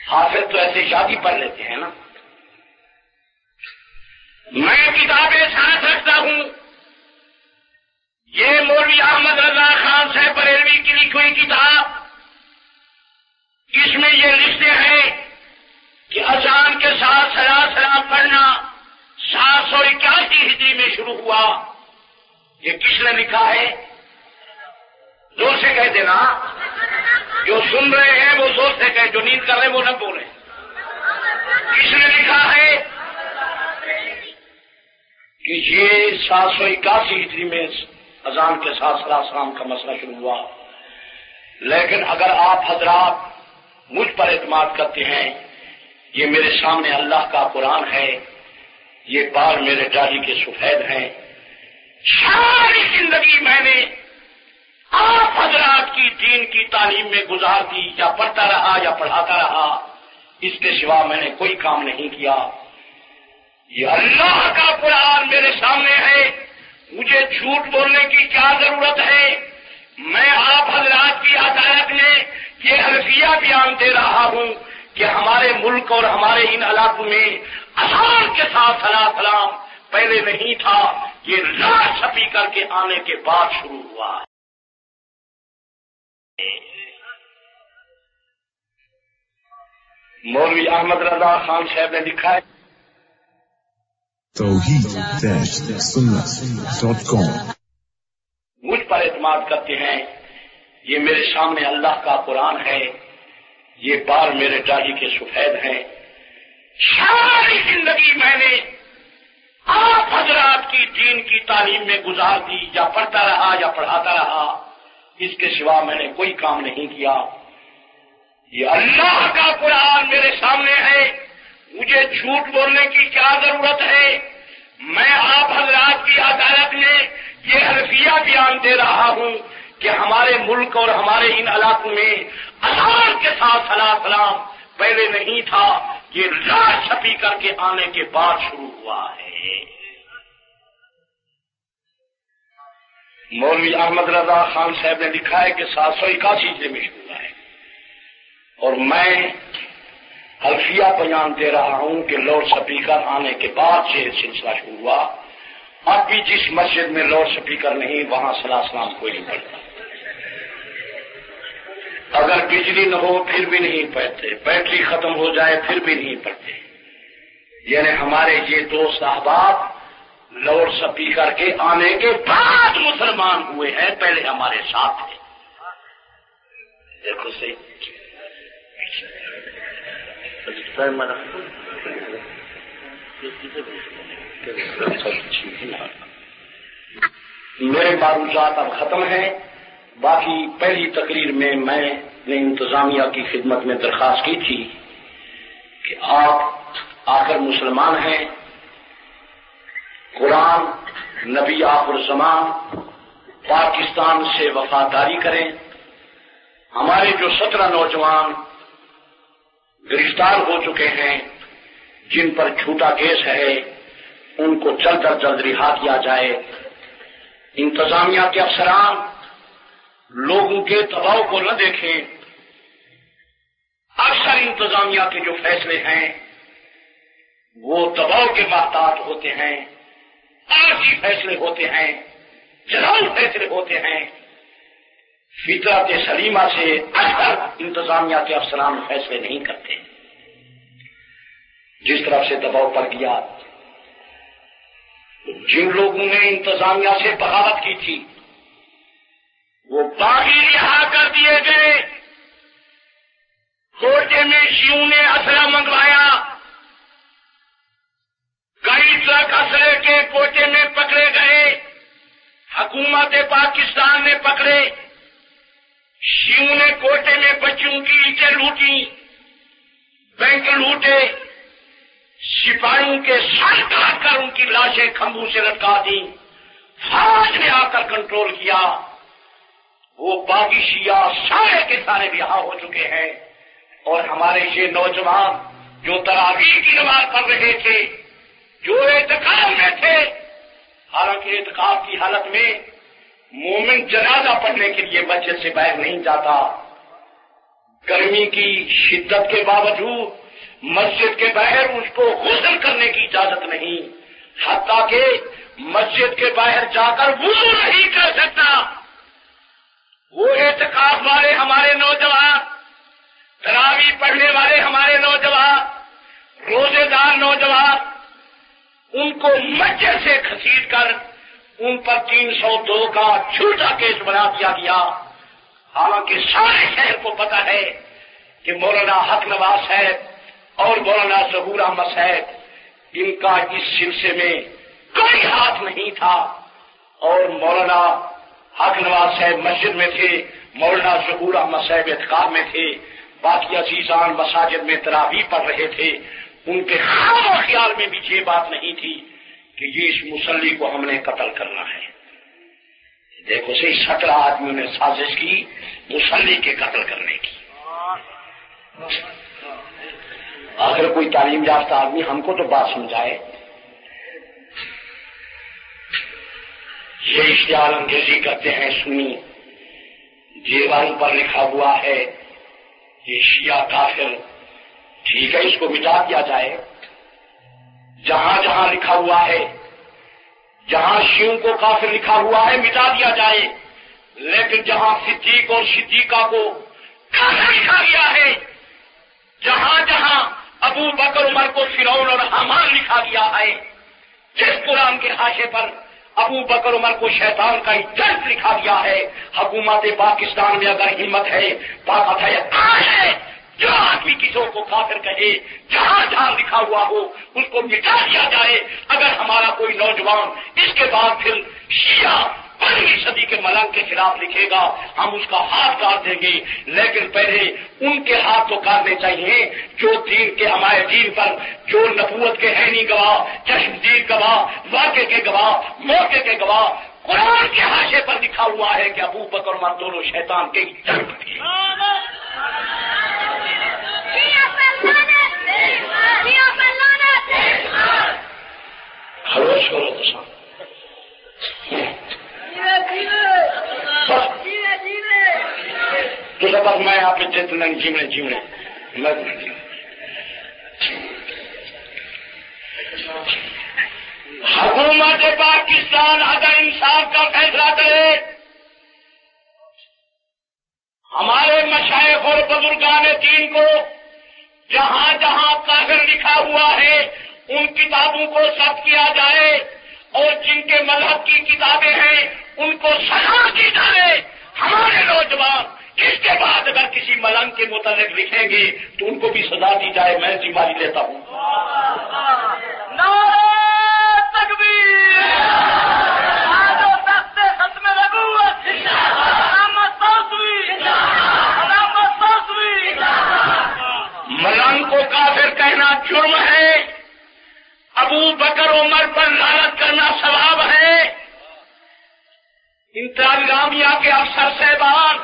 حافظ تو ایسے شادی پڑھ لیتے ہیں نا۔ میں کتابیں ساتھ رکھتا ہوں۔ یہ مولوی احمد رضا خان صاحب بریلوی کی لکھی ہوئی کتاب۔ سمجھتے ہیں کہ اذان کے ساتھ سلا سلام پڑھنا سات سو اکیاسی ہجری میں شروع ہوا۔ یہ کس نے لکھا ہے؟ زور سے کہہ دینا۔ جو سن رہے ہیں، وہ زور سے کہے جو نیند کر رہے ہیں، وہ نہ بولیں۔ کس نے لکھا ہے؟ کہ یہ سات سو اکاسی ہجری میں اذان کے ساتھ سلام کا مسئلہ شروع ہوا۔ لیکن اگر آپ حضرات مجھ پر اعتماد کرتے ہیں، یہ میرے سامنے اللہ کا قرآن ہے۔ یہ بال میرے ڈاہی کے سفید ہیں۔ ساری زندگی میں نے آپ حضرات کی دین کی تعلیم میں گزار دی، یا پڑھتا رہا، یا پڑھاتا رہا۔ اس کے سوا میں نے کوئی کام نہیں کیا۔ یہ اللہ کا قرآن میرے سامنے ہے۔ مجھے جھوٹ بولنے کی کیا ضرورت ہے؟ میں آپ حضرات کی عدالت میں یہ حلفیہ بیان دے رہا ہوں کہ ہمارے ملک اور ہمارے ان علاقوں میں آسان کے ساتھ سلا سلام پہلے نہیں تھا یہ لاش چھپی کر کے آنے کے بعد شروع ہوا۔ ہے مولوی احمد رضا خان صاحب نے لکھا ہے۔ مجھ پر اعتماد کرتے ہیں یہ میرے سامنے اللہ کا قرآن ہے یہ بار میرے ڈاڑی کے سفید ہیں۔ ساری زندگی میں نے آپ حضرات کی دین کی تعلیم میں گزار دی، یا پڑھتا رہا، یا پڑھاتا رہا، اس کے سوا میں نے کوئی کام نہیں کیا۔ یہ اللہ کا قرآن میرے سامنے ہے، مجھے جھوٹ بولنے کی کیا ضرورت ہے؟ میں آپ حضرات کی عدالت میں یہ حلفیہ بیان دے رہا ہوں کہ ہمارے ملک اور ہمارے ان علاقوں میں آسان کے ساتھ سلا سلام پہلے نہیں تھا یہ لاش چھپی کر کے آنے کے بعد شروع ہوا ہے۔ مولوی احمد رضا خان صاحب نے لکھا ہے کہ سات سو اکاسی سے میں شروع ہوا ہے۔ اور میں حلفیہ بیان دے رہا ہوں کہ لاؤڈ سپیکر آنے کے بعد سے سلسلہ شروع ہوا۔ اب بھی جس مسجد میں لاؤڈ سپیکر نہیں، وہاں سلام سلام کوئی نہیں پڑتا اگر بجلی نہ ہو پھر بھی نہیں پڑھتے بیٹری ختم ہو جائے پھر بھی نہیں پڑھتے یعنی ہمارے یہ دوست احباب لاؤڈ سپیکر کے آنے کے بعد مسلمان ہوئے ہیں، پہلے ہمارے ساتھ تھے دیکھو صحیح۔ میرے معروضات اب ختم ہیں۔ باقی پہلی تقریر میں میں نے انتظامیہ کی خدمت میں درخواست کی تھی کہ آپ آخر مسلمان ہیں۔ قرآن، نبی آخر زمان پاکستان سے وفاداری کریں۔ ہمارے جو سترہ نوجوان گرفتار ہو چکے ہیں، جن پر جھوٹا کیس ہے، ان کو جلد از جلد رہا کیا جائے۔ انتظامیہ کے افسران لوگوں کے دباؤ کو نہ دیکھیں۔ اکثر انتظامیہ کے جو فیصلے ہیں، وہ دباؤ کے محتاط ہوتے ہیں آرسی فیصلے ہوتے ہیں جلاؤ فیصلے ہوتے ہیں۔ فطرت سلیمہ سے اکثر انتظامیہ کے افسران فیصلے نہیں کرتے۔ جس طرح سے دباؤ پڑ گیا، جن لوگوں نے انتظامیہ سے بغاوت کی تھی وہ باغی رہا کر دیے گئے۔ کوٹے میں شیو نے اسرا منگوایا۔ کئی ٹرک اسرے کے کوٹے میں پکڑے گئے۔ حکومت پاکستان نے پکڑے۔ شیو نے کوٹے میں بچوں کی اینٹیں لوٹی بینک لوٹے۔ سپاہیوں کے سر کاٹ کر ان کی لاشیں کھمبوں سے لٹکا دی فوج نے آ کر کنٹرول کیا۔ وہ باغی شیعہ سارے کے سارے رہا ہو چکے ہیں۔ اور ہمارے یہ نوجوان جو تراویح کی نماز پڑھ رہے تھے، جو اعتکاب میں تھے، حالانکہ اعتکاب کی حالت میں مومن جنازہ پڑھنے کے لیے مسجد سے باہر نہیں جاتا۔ گرمی کی شدت کے باوجود مسجد کے باہر اس کو غسل کرنے کی اجازت نہیں۔ حتیٰ کہ مسجد کے باہر جا کر وہ نہیں کر سکتا۔ وہ اعتکاف والے ہمارے نوجوان، تراوی پڑھنے والے چار نوجوان روزے دار نوجوان، ان کو مجھے سے کھسیٹ کر ان پر تین سو دو کا چھوٹا کیس بنا دیا گیا۔ حالانکہ سارے شہر کو پتا ہے کہ مولانا حق نواز ہے اور مولانا ظہور احمد صاحب، ان کا اس سلسلے میں کوئی ہاتھ نہیں تھا اور مولانا حق نواز صاحب مسجد میں تھے، مولانا ظہور احمد صاحب اعتقاد میں تھے، باقی عزیزان مساجد میں تراوی پڑھ رہے تھے، ان کے خام و خیال میں بھی یہ بات نہیں تھی کہ یہ اس مسلی کو ہم نے قتل کرنا ہے۔ دیکھو صحیح، سترہ آدمیوں نے سازش کی مسلی کے قتل کرنے کی۔ اگر کوئی تعلیم یافتہ آدمی ہم کو تو بات سمجھائے یہ اشتہار انگریزی کرتے ہیں، سنی۔ دیواروں پر لکھا ہوا ہے، یہ شیعہ کافر۔ ٹھیک ہے، اس کو مٹا دیا جائے۔ جہاں جہاں لکھا ہوا ہے، جہاں شیوں کو کافر لکھا ہوا ہے، مٹا دیا جائے۔ لیکن جہاں صدیق اور صدیقہ کو کافر لکھا گیا ہے، جہاں جہاں ابو بکر، عمر کو فرون اور حمان لکھا گیا ہے، جس قرآن کے حاشے پر ابو بکر عمر کو شیطان کا جلد لکھا دیا ہے۔ حکومت پاکستان میں اگر ہمت ہے، طاقت ہے جو آدمی کسی کو کافر کہے، جہاں جہاں لکھا ہوا ہو، اس کو مٹا دیا جائے۔ اگر ہمارا کوئی نوجوان اس کے بعد پھر شیعہ پندرہویں صدی کے ملنگ کے خلاف لکھے گا، ہم اس کا ہاتھ کاٹ دیں گے۔ لیکن پہلے ان کے ہاتھ تو کاٹنے چاہیے جو دین کے ہمارے دین پر، جو نبوت کے حینی گواہ چشمدیر گواہ واقع کے گواہ موقع کے گواہ، قرآن کے حاشے پر لکھا ہوا ہے کہ ابو بکر مر دونوں شیطان کے جنگ خروش کرو تو تو سب میں آپ کے چیتن جیونے جیونے۔ حکومت پاکستان اگر انصاف کا فیصلہ کرے، ہمارے مشائق اور بزرگان دین کو جہاں جہاں کافر لکھا ہوا ہے، ان کتابوں کو سب کیا جائے اور جن کے مذہب کی کتابیں ہیں ان کو سزا کی جائے ہمارے نوجوان اس کے بعد اگر کسی ملنگ کے متعلق لکھیں گے تو ان کو بھی سزا دی جائے میں ذمہ لیتا ہوں۔ ملنگ کو کافر کہنا جرم ہے۔ ابو بکر عمر پر لالت کرنا ثواب ہے۔ انتظامیہ کے افسر صاحبان،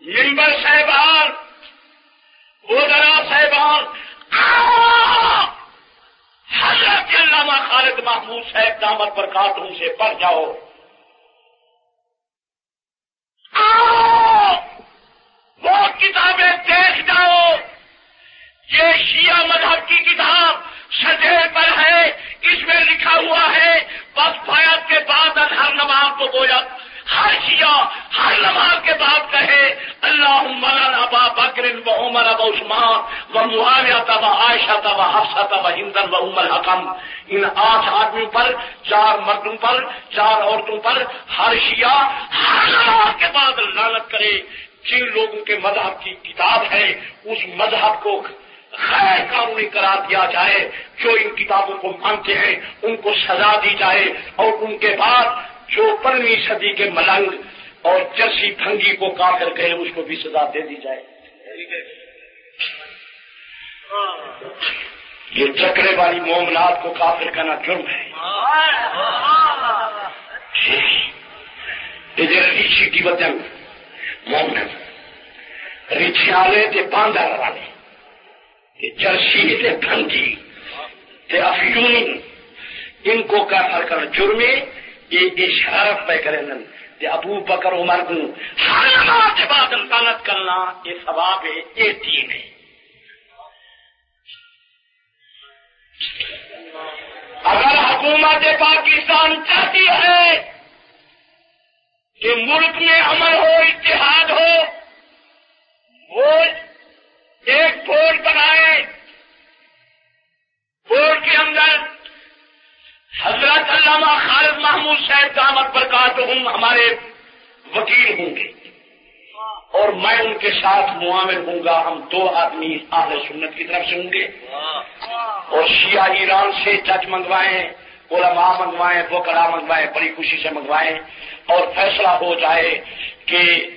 ممبر صاحبان گودرا صاحبان، حضرت علامہ خالد محمود صاحب دامت پر کارٹون سے پڑھ جاؤ۔ وہ کتابیں دیکھ جاؤ۔ یہ شیعہ مذہب کی کتاب سجے پر ہے، اس میں لکھا ہوا ہے، بس فیات کے بعد ہر نماز کو بولا ہر شیعہ ہر نماز کے بعد کہے اللہ مولانا ابا بکر و عمر اب عثمان و معاویہ تب عائشہ تب حفصہ تب ہندن و عمر حکم ان آٹھ آدمیوں پر، چار مردوں پر، چار عورتوں پر ہر شیعہ ہر نماز کے بعد لالت کرے۔ جن لوگوں کے مذہب کی کتاب ہے، اس مذہب کو غیر قانونی قرار دیا جائے، جو ان کتابوں کو مانتے ہیں، ان کو سزا دی جائے اور ان کے بعد جو پندرہویں صدی کے ملنگ اور جرسی پھنگی کو کافر کہے، اس کو بھی سزا دے دی جائے۔ یہ چکرے والی مومنات کو کافر کرنا جرم ہے۔ ریچھی کی وطن مومن ریچھیالے تے باندر والے جرسی تے بھنگی تے افیون ان کو کافر کر جرمے، یہ اشارت پہ کرے نن تے ابو بکر عمر کو ہر نماز کے بعد کرنا یہ ثواب ہے، یہ دین ہے۔ اگر حکومت پاکستان چاہتی ہے کہ ملک میں امن ہو، اتحاد ہو، وہ ایک بورڈ بنائے بورڈ کے اندر حضرت علامہ خالد محمود صاحب دامت برکات ہوں ہمارے وکیل ہوں گے۔ اور میں ان کے ساتھ معامل ہوں گا۔ ہم دو آدمی اہل سنت کی طرف سے ہوں گے۔ اور شیعہ ایران سے جج منگوائیں علماء منگوائیں وہ کڑا منگوائیں بڑی خوشی سے منگوائیں اور فیصلہ ہو جائے کہ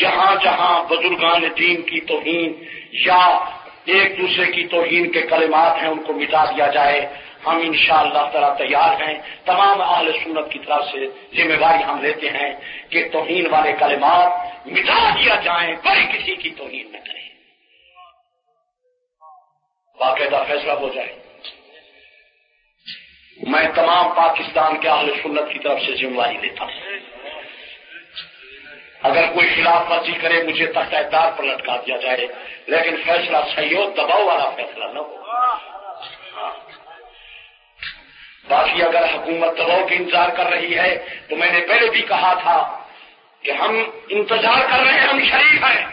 جہاں جہاں بزرگان دین کی توہین یا ایک دوسرے کی توہین کے کلمات ہیں، ان کو مٹا دیا جائے۔ ہم ان شاء اللہ تعالیٰ تیار ہیں۔ تمام اہل سنت کی طرف سے ذمہ داری ہم لیتے ہیں کہ توہین والے کلمات مٹا دیا جائیں کوئی کسی کی توہین نہ کرے باقاعدہ فیصلہ ہو جائے۔ میں تمام پاکستان کے اہل سنت کی طرف سے ذمہ داری لیتا ہوں۔ اگر کوئی خلاف ورزی کرے، مجھے تحت دار پر لٹکا دیا جائے۔ لیکن فیصلہ صحیح ہو، دباؤ والا فیصلہ نہ ہو۔ ہاں۔ باقی اگر حکومت دباؤ کی انتظار کر رہی ہے، تو میں نے پہلے بھی کہا تھا کہ ہم انتظار کر رہے ہیں، ہم شریف ہیں۔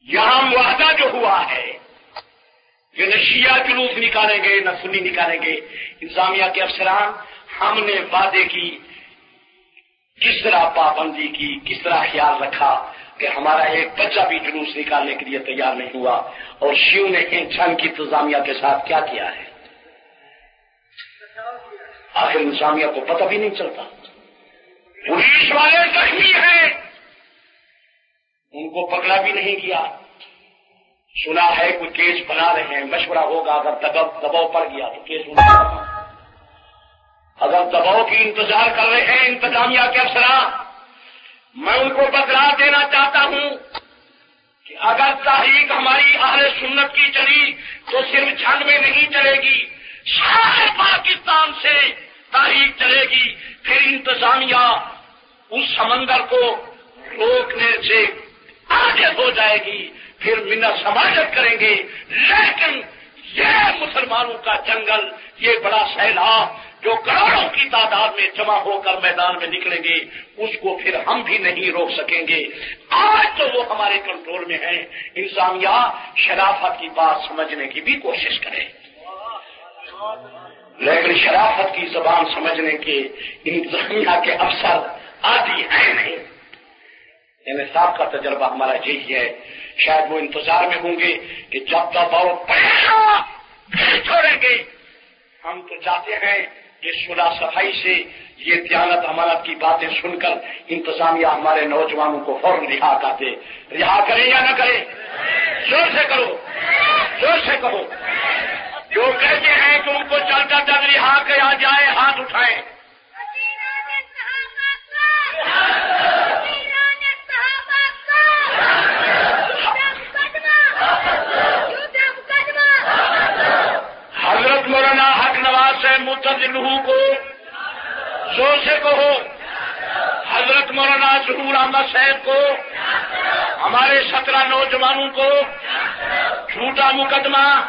یہاں معاہدہ جو ہوا ہے کہ نہ شیعہ جلوس نکالیں گے، نہ سنی نکالیں گے۔ انتظامیہ کے افسران، ہم نے وعدے کی کس طرح پابندی کی، کس طرح خیال رکھا کہ ہمارا ایک بچہ بھی جلوس نکالنے کے لیے تیار نہیں ہوا اور شیو نے ان جنگ کی انتظامیہ کے ساتھ کیا کیا ہے؟ آخر انتظامیہ کو پتہ بھی نہیں چلتا۔ پولیس والے زخمی ہیں۔ ان کو پکڑا بھی نہیں کیا سنا ہے کوئی کیس بنا رہے ہیں، مشورہ ہوگا، اگر دباؤ پڑ گیا تو کیس اگر دباؤ کی انتظار کر رہے ہیں انتظامیہ کے افسران میں ان کو بتلا دینا چاہتا ہوں کہ اگر تحریک ہماری اہل سنت کی چلی تو صرف جھنڈ میں نہیں چلے گی سارے پاکستان سے تحریک چلے گی۔ پھر انتظامیہ اس سمندر کو روکنے سے آگے ہو جائے گی۔ پھر منا سماجت کریں گے۔ لیکن یہ مسلمانوں کا جنگل، یہ بڑا سیلاب جو کروڑوں کی تعداد میں جمع ہو کر میدان میں نکلیں گے اس کو پھر ہم بھی نہیں روک سکیں گے۔ آج تو وہ ہمارے کنٹرول میں ہیں۔ انسانیہ شرافت کی بات سمجھنے کی بھی کوشش کریں لیکن شرافت کی زبان سمجھنے کے انتظامیہ کے افسر آدھی ہیں نہیں۔ یعنی صاحب کا تجربہ ہمارا یہی ہے۔ شاید وہ انتظار میں ہوں گے کہ جب تک بہت چھوڑیں گے، ہم تو چاہتے ہیں۔ کہ سلا صفائی سے یہ دیانت امانت کی باتیں سن کر انتظامیہ ہمارے نوجوانوں کو فوراً رہا کرتے۔ رہا کرے یا نہ کرے زور سے کرو۔ زور سے کرو جو کہتے ہیں کہ ان کو چلتا تک رہا کیا جائے، ہاتھ اٹھائیں حضرت مولانا حق نواز کو، زور سے کہو۔ حضرت مولانا ظہور احمد صاحب کو، ہمارے سترہ نوجوانوں کو، جھوٹا مقدمہ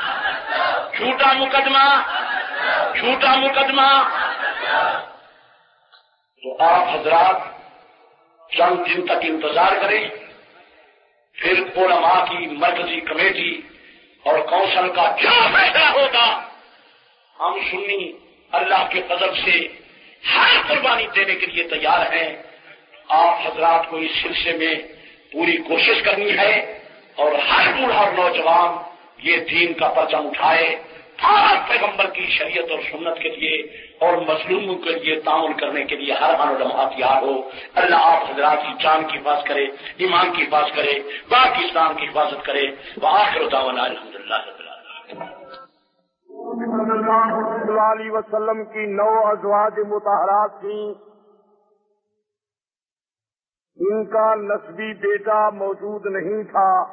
جھوٹا مقدمہ جھوٹا مقدمہ۔ تو آپ حضرات چند دن تک انتظار کریں۔ پھر علماء کی مرکزی کمیٹی اور کونسل کا کیا فیصلہ ہوگا؟ ہم سنی اللہ کے فضل سے ہر قربانی دینے کے لیے تیار ہیں۔ آپ حضرات کو اس سلسلے میں پوری کوشش کرنی ہے اور ہر بوڑھا اور نوجوان یہ دین کا پرچم اٹھائے، ہر پیغمبر کی شریعت اور سنت کے لیے اور مظلوموں کے لیے تعاون کرنے کے لیے ہر ہر لمحہ تیار ہو۔ اللہ آپ حضرات کی جان کی حفاظت کرے، ایمان کی حفاظت کرے، پاکستان کی حفاظت کرے۔ وہ آخر الحمد للہ صلی اللہ علیہ وسلم کی نو ازواج متحرات تھیں۔ ان کا نسبی بیٹا موجود نہیں تھا۔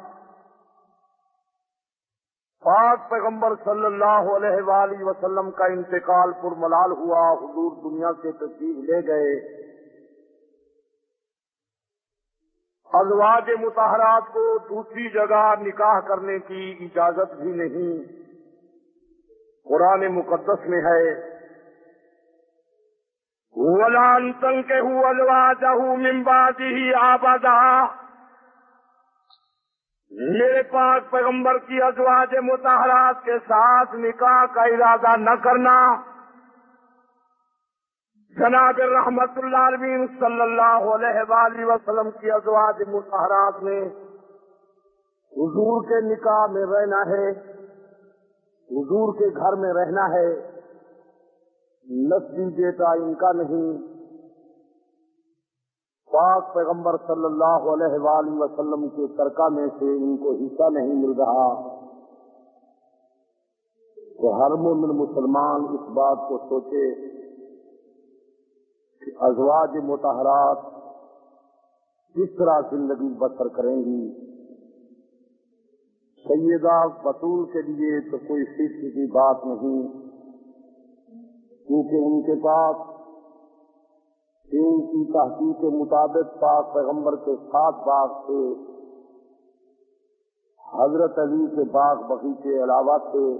پاک پیغمبر صلی اللہ علیہ وآلہ وسلم کا انتقال پر ملال ہوا۔ حضور دنیا سے تصویر لے گئے۔ ازواج متحرات کو دوسری جگہ نکاح کرنے کی اجازت بھی نہیں۔ قرآن مقدس میں ہے۔ ولان تنگ کے ہو ممبادی ہی آبادا میرے پاس پیغمبر کی ازواج متحرات کے ساتھ نکاح کا ارادہ نہ کرنا۔ جناب رحمت اللہ عالمین صلی اللہ علیہ وآلہ وسلم کی ازواج مطہرات میں حضور کے نکاح میں رہنا ہے۔ حضور کے گھر میں رہنا ہے۔ نسلی بیٹا ان کا نہیں۔ پاک پیغمبر صلی اللہ علیہ وآلہ وسلم کے ترکہ میں سے ان کو حصہ نہیں مل رہا۔ تو ہر مومن مسلمان اس بات کو سوچے کہ ازواج متحرات کس طرح زندگی بسر کریں گی۔ سیدہ بطول کے لیے تو کوئی فکر کی بات نہیں۔ کیونکہ ان کے پاس ان کی تحقیق کے مطابق پاک پیغمبر کے سات باغ تھے۔ حضرت علی کے باغ بغیچے کے علاوہ تھے۔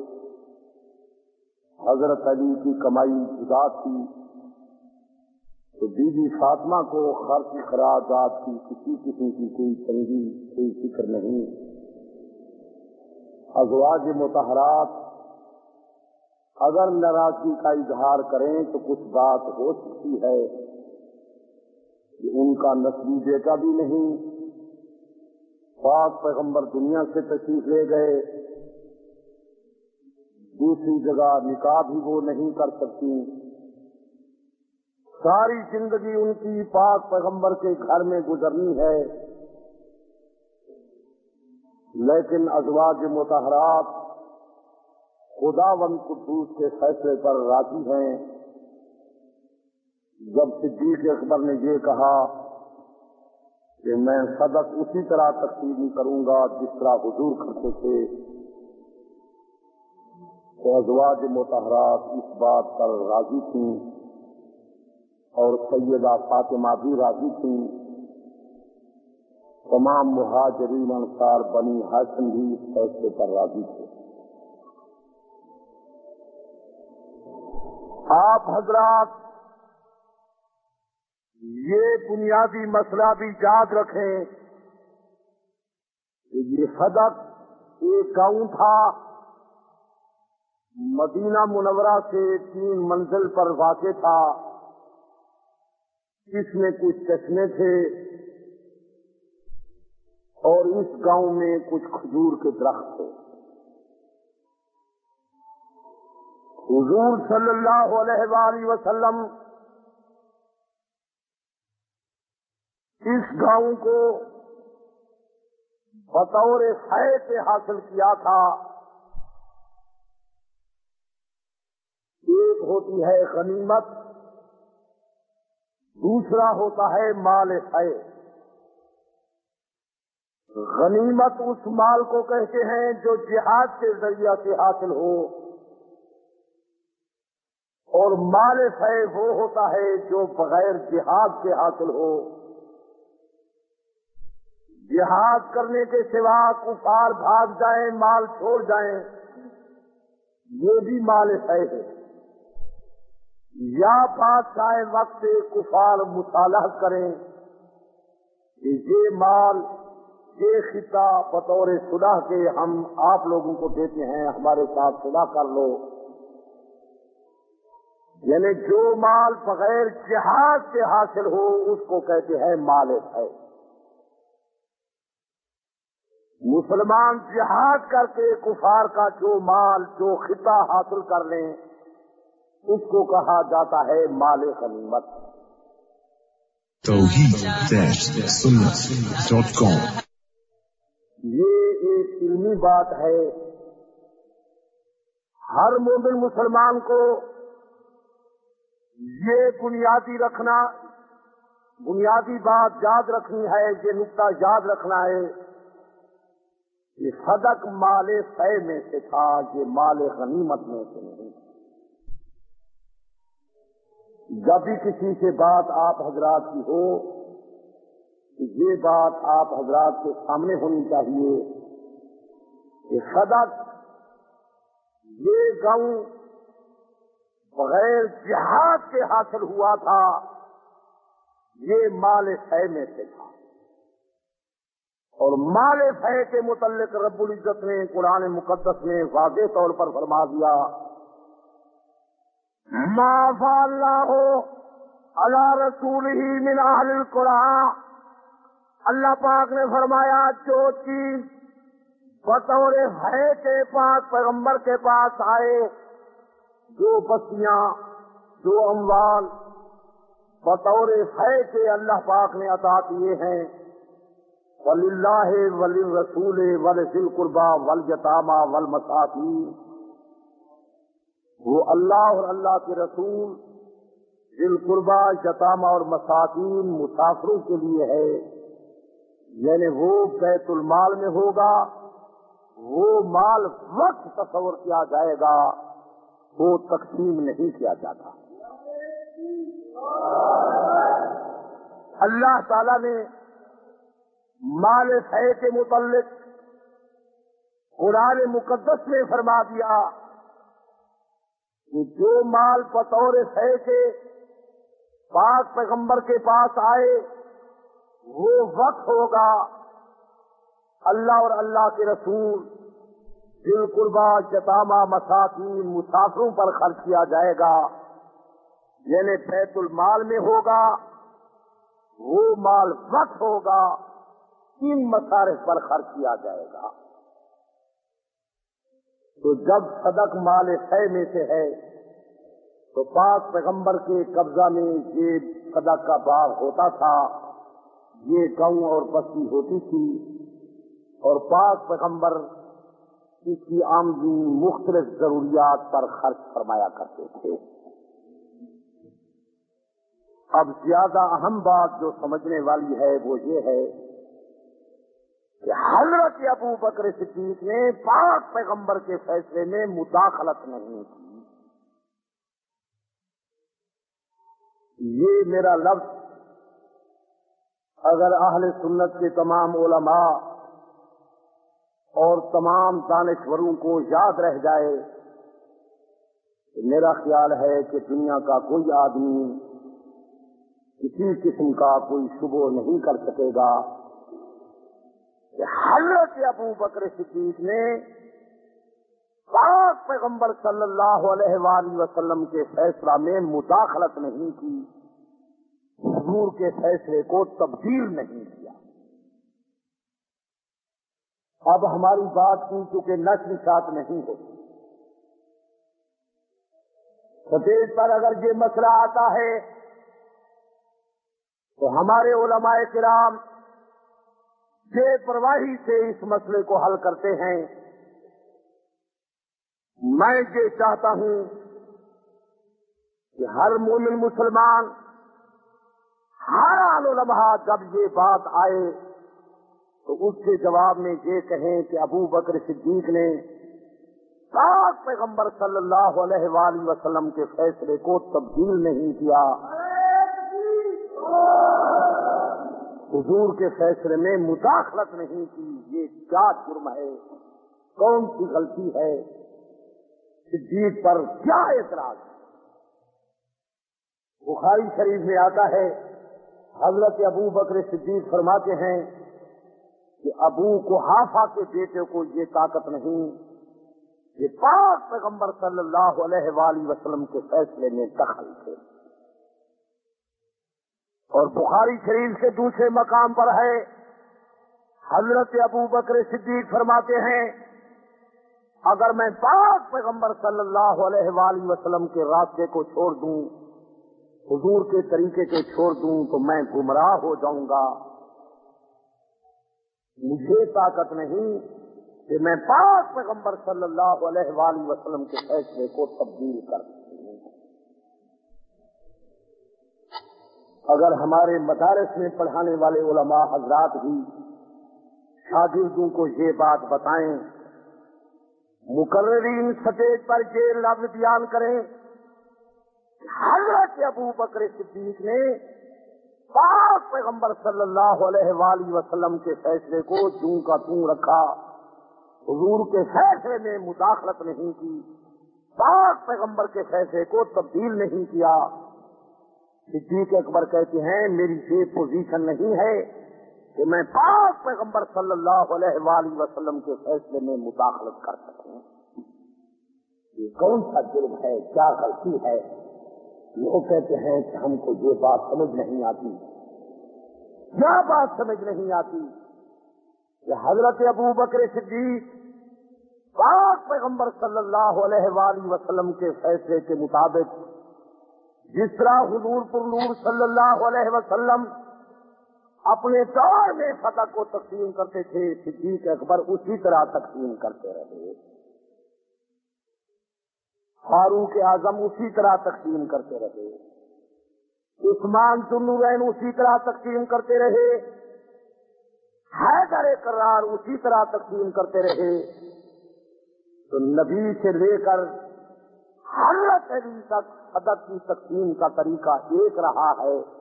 حضرت علی کی کمائی جدا تھی۔ تو بی بی فاطمہ کو خرچ خراجات کی کسی قسم کی کوئی تنگی کوئی فکر نہیں۔ ازواج متحرات اگر ناراضگی کا اظہار کریں تو کچھ بات ہو سکتی ہے۔ کہ ان کا نسلی بیٹا بھی نہیں۔ پاک پیغمبر دنیا سے تشریف لے گئے۔ دوسری جگہ نکاح بھی وہ نہیں کر سکتی۔ ساری زندگی ان کی پاک پیغمبر کے گھر میں گزرنی ہے۔ لیکن ازواج متحرات خدا ون قدوس کے فیصلے پر راضی ہیں۔ جب صدیق اکبر نے یہ کہا کہ میں صدق اسی طرح تقسیم کروں گا جس طرح حضور کرتے تھے، تو ازواج متحرات اس بات پر راضی تھیں اور سیدہ فاطمہ بھی راضی تھیں۔ تمام مہاجرین انصار بنی ہاشم بھی اس فیصلے پر راضی تھے۔ آپ حضرات، یہ بنیادی مسئلہ بھی یاد رکھیں کہ یہ صدق ایک گاؤں تھا۔ مدینہ منورہ سے تین منزل پر واقع تھا۔ اس میں کچھ چشمے تھے۔ اور اس گاؤں میں کچھ کھجور کے درخت تھے۔ حضور صلی اللہ علیہ وآلہ وسلم اس گاؤں کو بطور سے حاصل کیا تھا۔ ایک ہوتی ہے غنیمت، دوسرا ہوتا ہے مال ہے غنیمت اس مال کو کہتے ہیں جو جہاد کے ذریعہ سے حاصل ہو اور مال ہے وہ ہوتا ہے جو بغیر جہاد کے حاصل ہو۔ جہاد کرنے کے سوا کفار بھاگ جائیں، مال چھوڑ جائیں یہ بھی مال ہے۔ یا بادشاہ وقت کفار مطالعہ کریں کہ یہ مال یہ خطہ بطور صلاح کے ہم آپ لوگوں کو دیتے ہیں، ہمارے ساتھ صلاح کر لو۔ یعنی جو مال بغیر جہاز سے حاصل ہو، اس کو کہتے ہیں مال ہے۔ مسلمان جہاد کر کے کفار کا جو مال، جو خطہ حاصل کر لیں، اس کو کہا جاتا ہے مال غنیمت۔ یہ ایک علمی بات ہے۔ ہر مومن مسلمان کو یہ بنیادی رکھنا، بنیادی بات یاد رکھنی ہے، یہ نقطہ یاد رکھنا ہے۔ یہ صدق مال فے میں سے تھا، یہ مال غنیمت میں سے نہیں۔ جب بھی کسی سے بات آپ حضرات کی ہو، یہ بات آپ حضرات کے سامنے ہونی چاہیے۔ کہ صدق، یہ گاؤں بغیر جہاد کے حاصل ہوا تھا، یہ مال فہ میں سے تھا۔ اور مال فہ کے متعلق رب العزت نے قرآن مقدس نے واضح طور پر فرما دیا، ما اللہ ہو اللہ رسول ہی من اہل القرآن اللہ پاک نے فرمایا، جو چیز بطور ہے کے پاس، پیغمبر کے پاس آئے جو بستیاں، جو اموال بطور ہے کے اللہ پاک نے عطا کیے ہیں۔ ولی اللہ ولی رسول ول ذل قربا ول جتامہ ول وہ اللہ اور اللہ کے رسول ذل قربا جتامہ اور مساکین مسافروں کے لیے ہے۔ یعنی وہ بیت المال میں ہوگا وہ مال وقت تصور کیا جائے گا، وہ تقسیم نہیں کیا جاتا۔ اللہ تعالی نے مال سہ کے متعلق قرآن مقدس میں فرما دیا کہ جو مال بطور سہ کے پاک پیغمبر کے پاس آئے، وہ وقت ہوگا۔ اللہ اور اللہ کے رسول دل قربا جتامہ مساکین مسافروں پر خرچ کیا جائے گا یعنی بیت المال میں ہوگا، وہ مال وقت ہوگا تین مسارف پر خرچ کیا جائے گا۔ تو جب صدق مال سہ میں سے ہے، تو پاک پیغمبر کے قبضہ میں یہ صدق کا باغ ہوتا تھا، یہ گاؤں اور بستی ہوتی تھی۔ اور پاک پیغمبر اس کی آمدنی مختلف ضروریات پر خرچ فرمایا کرتے تھے۔ اب زیادہ اہم بات جو سمجھنے والی ہے وہ یہ ہے کہ حضرت ابو بکر صدیق نے پاک پیغمبر کے فیصلے میں مداخلت نہیں کی۔ یہ میرا لفظ، اگر اہل سنت کے تمام علماء اور تمام دانشوروں کو یاد رہ جائے، میرا خیال ہے کہ دنیا کا کوئی آدمی کسی قسم کا کوئی شبہ نہیں کر سکے گا کہ حضرت ابو بکر صدیق نے پاک پیغمبر صلی اللہ علیہ وآلہ وسلم کے فیصلہ میں مداخلت نہیں کی، حضور کے فیصلے کو تبدیل نہیں کیا اب ہماری بات کی چونکہ نشر ساتھ نہیں ہوتی سفید پر اگر یہ مسئلہ آتا ہے، تو ہمارے علماء کرام بے پرواہی سے اس مسئلے کو حل کرتے ہیں۔ میں یہ چاہتا ہوں کہ ہر مومن مسلمان، ہر آل لمحہ جب یہ بات آئے تو اس کے جواب میں یہ کہیں کہ ابو بکر صدیق نے پاک پیغمبر صلی اللہ علیہ وآلہ وسلم کے فیصلے کو تبدیل نہیں کیا۔ حضور کے فیصلے میں مداخلت نہیں کی۔ یہ کیا جرم ہے۔ کون سی غلطی ہے؟ صدیق پر کیا اعتراض؟ ہے بخاری شریف میں آتا ہے، حضرت ابو بکر صدیق فرماتے ہیں کہ ابو کو ہافا کے بیٹے کو یہ طاقت نہیں یہ پاک پیغمبر صلی اللہ علیہ وآلہ وسلم کے فیصلے میں دخل تھے۔ اور بخاری شریف سے دوسرے مقام پر ہے۔ حضرت ابو بکر صدیق فرماتے ہیں، اگر میں پاک پیغمبر صلی اللہ علیہ وآلہ وسلم کے راستے کو چھوڑ دوں، حضور کے طریقے کے چھوڑ دوں، تو میں گمراہ ہو جاؤں گا۔ مجھے طاقت نہیں کہ میں پاک پیغمبر صلی اللہ علیہ وآلہ وسلم کے فیصلے کو تبدیل کر اگر ہمارے مدارس میں پڑھانے والے علماء حضرات بھی شاگردوں کو یہ بات بتائیں، مقررین سطح پر یہ لفظ بیان کریں، حضرت ابو بکر صدیق نے پاک پیغمبر صلی اللہ علیہ وآلہ وسلم کے فیصلے کو چون کا چون رکھا۔ حضور کے فیصلے میں مداخلت نہیں کی۔ پاک پیغمبر کے فیصلے کو تبدیل نہیں کیا۔ صدیق اکبر کہتے ہیں، میری یہ پوزیشن نہیں ہے کہ میں پاک پیغمبر صلی اللہ علیہ وآلہ وسلم کے فیصلے میں مداخلت کر سکوں۔ یہ کون سا جرم ہے؟ کیا غلطی ہے؟ لوگ کہتے ہیں کہ ہم کو یہ بات سمجھ نہیں آتی۔ کیا بات سمجھ نہیں آتی؟ کہ حضرت ابو بکر صدیق پاک پیغمبر صلی اللہ علیہ وآلہ وسلم کے فیصلے کے مطابق جس طرح حضور پر نور صلی اللہ علیہ وسلم اپنے دور میں فتح کو تقسیم کرتے تھے، صدیق اکبر اسی طرح تقسیم کرتے رہے۔ فاروق اعظم اسی طرح تقسیم کرتے رہے۔ عثمان چنورین اسی طرح تقسیم کرتے رہے۔ حیدر کرار اسی طرح تقسیم کرتے رہے۔ تو نبی سے لے کر حضرت علی تک صدق کی تقسیم کا طریقہ ایک رہا ہے۔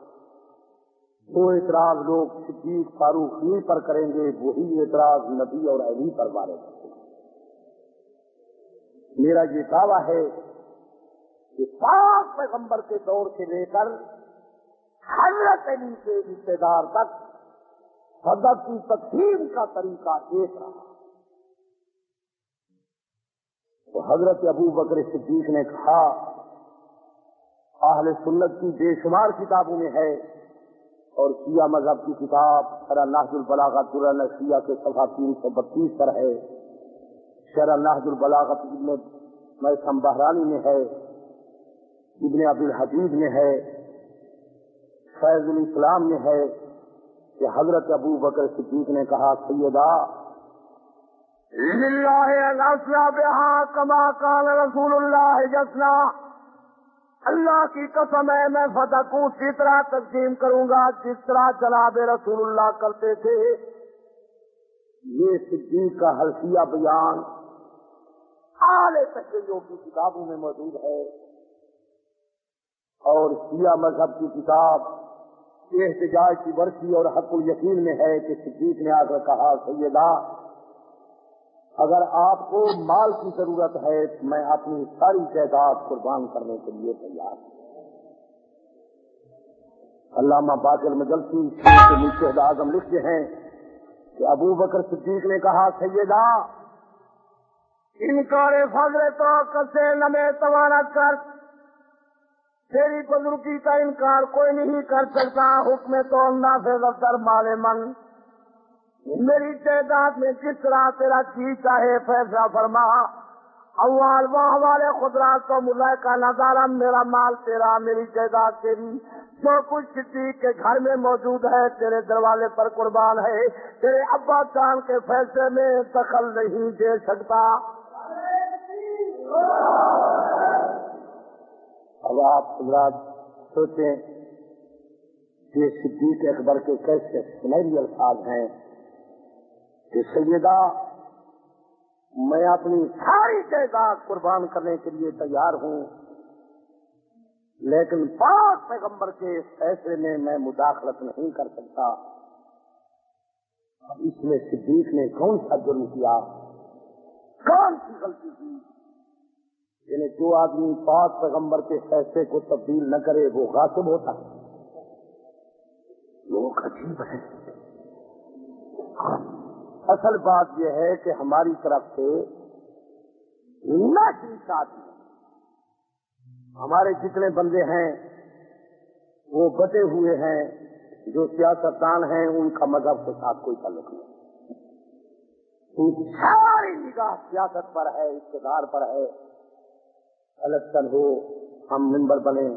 جو اعتراض لوگ صدیق فاروق پر کریں گے، وہی اعتراض نبی اور علی پر مارے کریں میرا یہ دعویٰ ہے کہ پاک پیغمبر کے دور سے لے کر حضرت علی کے رشتے دار تک صدق کی تقسیم کا طریقہ ایک رہا۔ تو حضرت ابو بکر صدیق نے کہا، اہل سنت کی بے شمار کتابوں میں ہے اور شیعہ مذہب کی کتاب شرح ناج البلاغت شیعہ کے سفا تین سو بتیس پر ہے۔ شرح ناج البلاغت ابن میسم بحرانی میں ہے ابن عبد میں ہے فیض الاسلام میں ہے کہ حضرت ابو بکر صدیق نے کہا سیدہ کما کان رسول اللہ جسنا۔ اللہ کی قسم ہے میں فتح کو اسی طرح تقسیم کروں گا جس طرح جناب رسول اللہ کرتے تھے۔ یہ صدیق کا حلفیہ بیان اعلی تشریحوں کی کتابوں میں موجود ہے۔ اور شیعہ مذہب کی کتاب احتجاج کی ورثی اور حق الیقین میں ہے کہ صدیق نے آ کر کہا، سیدہ، اگر آپ کو مال کی ضرورت ہے تو میں اپنی ساری جائیداد قربان کرنے کے لیے تیار ہوں۔ علامہ باقر مجلسی کے نیچے اعظم لکھتے ہیں کہ ابو بکر صدیق نے کہا، سیدہ انکار فضل تو کسے نمے تمہارا کر۔ تیری بزرگی کا انکار کوئی نہیں کر سکتا، حکم تو اللہ سے مال من۔ میری تعداد میں کس طرح تیرا کی چاہے فیصلہ فرما۔ اول وہ ہمارے خدرات کو ملا کا نظارہ میرا مال تیرا، میری جائیداد تیری۔ جو کچھ کسی کے گھر میں موجود ہے، تیرے دروازے پر قربان ہے۔ تیرے ابا جان کے فیصلے میں دخل نہیں دے سکتا۔ اب آپ حضرات سوچیں کہ صدیق اکبر کے کیسے سنہری الفاظ ہیں کہ سیدہ میں اپنی ساری جائیداد قربان کرنے کے لیے تیار ہوں، لیکن پاک پیغمبر کے فیصلے میں میں مداخلت نہیں کر سکتا۔ اس میں صدیق نے کون سا جرم کیا؟ کون سی غلطی کی؟ یعنی جو آدمی پاک پیغمبر کے فیصلے کو تبدیل نہ کرے، وہ غاصب ہوتا ہے۔ لوگ عجیب ہے اصل بات یہ ہے کہ ہماری طرف سے نہ چاہتی ہمارے جتنے بندے ہیں، وہ بٹے ہوئے ہیں، جو سیاستدان ہیں، ان کا مذہب کے ساتھ کوئی تعلق نہیں۔ ساری نگاہ سیاست پر ہے، اقتدار پر ہے۔ الیکشن ہو، ہم ممبر بنے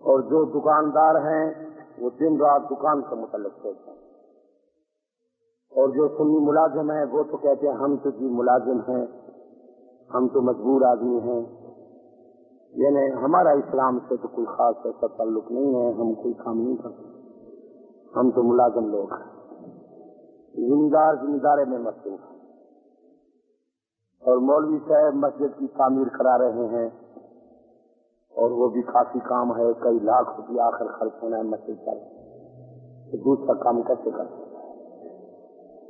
اور جو دکاندار ہیں، وہ دن رات دکان سے متعلق سوچتے ہیں۔ اور جو سنی ملازم ہیں، وہ تو کہتے ہیں، ہم تو جی ملازم ہیں، ہم تو مجبور آدمی ہیں۔ یعنی ہمارا اسلام سے تو کوئی خاص ایسا تعلق نہیں ہے، ہم کوئی کام نہیں کرتے۔ ہم تو ملازم لوگ ہیں۔ ذمہ دار ذمہ دارے میں مصروف ہیں۔ اور مولوی صاحب مسجد کی تعمیر کرا رہے ہیں اور وہ بھی کافی کام ہے، کئی لاکھ روپیہ آخر خرچ ہونا ہے مسجد پر۔ تو دوسرا کام کیسے کر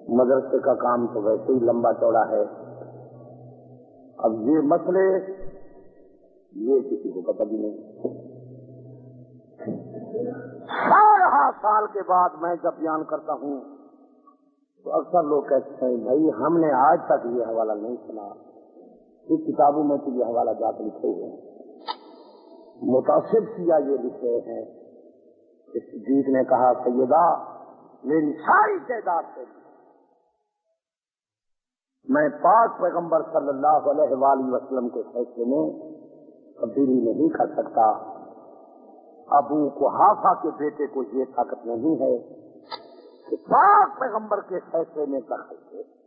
مدرسے کا کام تو ویسے ہی لمبا چوڑا ہے۔ اب یہ مسئلے، یہ کسی کو پتہ بھی نہیں۔ سال کے بعد میں جب بیان کرتا ہوں تو اکثر لوگ کہتے ہیں، بھائی، ہم نے آج تک یہ حوالہ نہیں سنا۔ کچھ کتابوں میں تو یہ حوالہ جات لکھے ہوئے ہیں۔ متاثر کیا یہ لکھے ہیں۔ اس جیت نے کہا، سیدہ، میری ساری تعداد سے۔ میں پاک پیغمبر صلی اللہ علیہ وآلہ وسلم کے فیصلے میں تبدیلی نہیں کر سکتا۔ ابو کو ہافا کے بیٹے کو یہ طاقت نہیں ہے۔ کہ پاک پیغمبر کے فیصلے میں دخل دے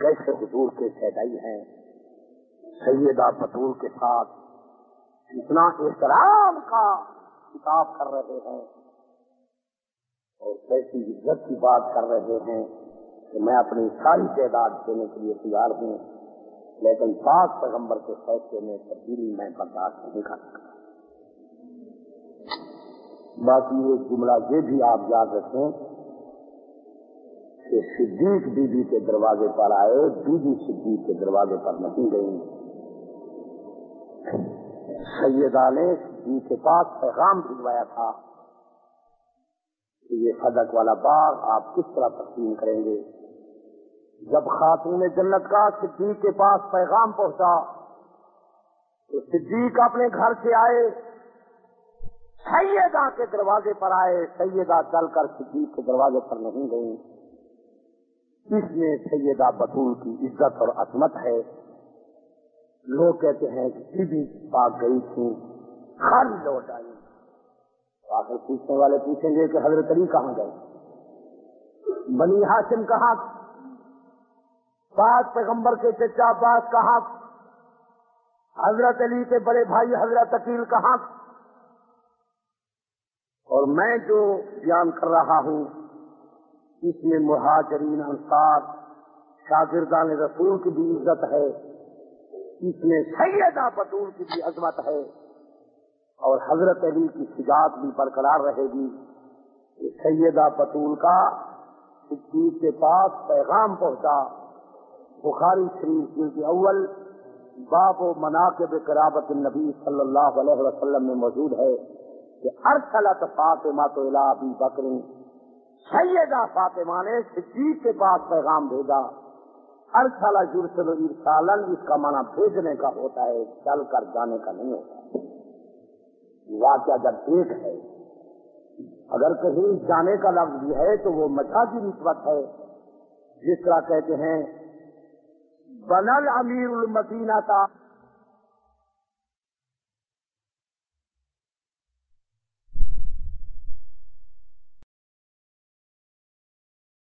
کیسے حضور کے سیدائی ہیں؟ سیدہ بطور کے ساتھ اتنا احترام کا کتاب کر رہے ہیں۔ اور کیسی عزت کی بات کر رہے ہیں کہ میں اپنی ساری تعداد دینے کے لیے تیار ہوں، لیکن پاک پیغمبر کے فیصلے میں تبدیلی میں برداشت نہیں کر سکتا۔ باقی ایک جملہ یہ بھی آپ یاد رکھیں کہ صدیق بی بی کے دروازے پر آئے بی بی صدیق کے دروازے پر نہیں گئی سیدہ نے صدیق کے پاس پیغام بھجوایا تھا کہ یہ صدق والا باغ آپ کس طرح تقسیم کریں گے؟ جب خاتون جنت کا صدیق کے پاس پیغام پہنچا تو صدیق اپنے گھر سے آئے۔ سیدہ کے دروازے پر آئے، سیدہ چل کر صدیق کے دروازے پر نہیں گئی اس میں سیدہ بطول کی عزت اور عظمت ہے۔ لوگ کہتے ہیں کہ بی پاک گئی تھی۔ خالی لوٹ آئی آخر پوچھنے والے پوچھیں گے کہ حضرت علی کہاں گئے؟ بنی ہاشم کہاں پاک پیغمبر کے چچا باس کہاں حضرت علی کے بڑے بھائی حضرت عقیل کہاں اور میں جو بیان کر رہا ہوں، اس میں مہاجرین، انصار، شاگردان رسول کی بھی عزت ہے، اس میں سیدہ بطول کی بھی عظمت ہے، اور حضرت علی کی شجاعت بھی برقرار رہے گی کہ سیدہ بطول کا صدیق کے پاس پیغام پہنچا۔ بخاری شریف جلد اول باب و مناقب قرابت النبی صلی اللہ علیہ وسلم میں موجود ہے۔ کہ ارسلت فاطمہ تو الا ابی بکر، سیدہ فاطمہ نے صدیق کے پاس پیغام بھیجا۔ ارسلہ یرسل ارسالن اس کا معنی بھیجنے کا ہوتا ہے، چل کر جانے کا نہیں ہوتا۔ واقعہ جب ایک ہے، اگر کہیں جانے کا لفظ بھی ہے تو وہ مجازی نسبت ہے۔ جس طرح کہتے ہیں، بنل امیر المدینہ کا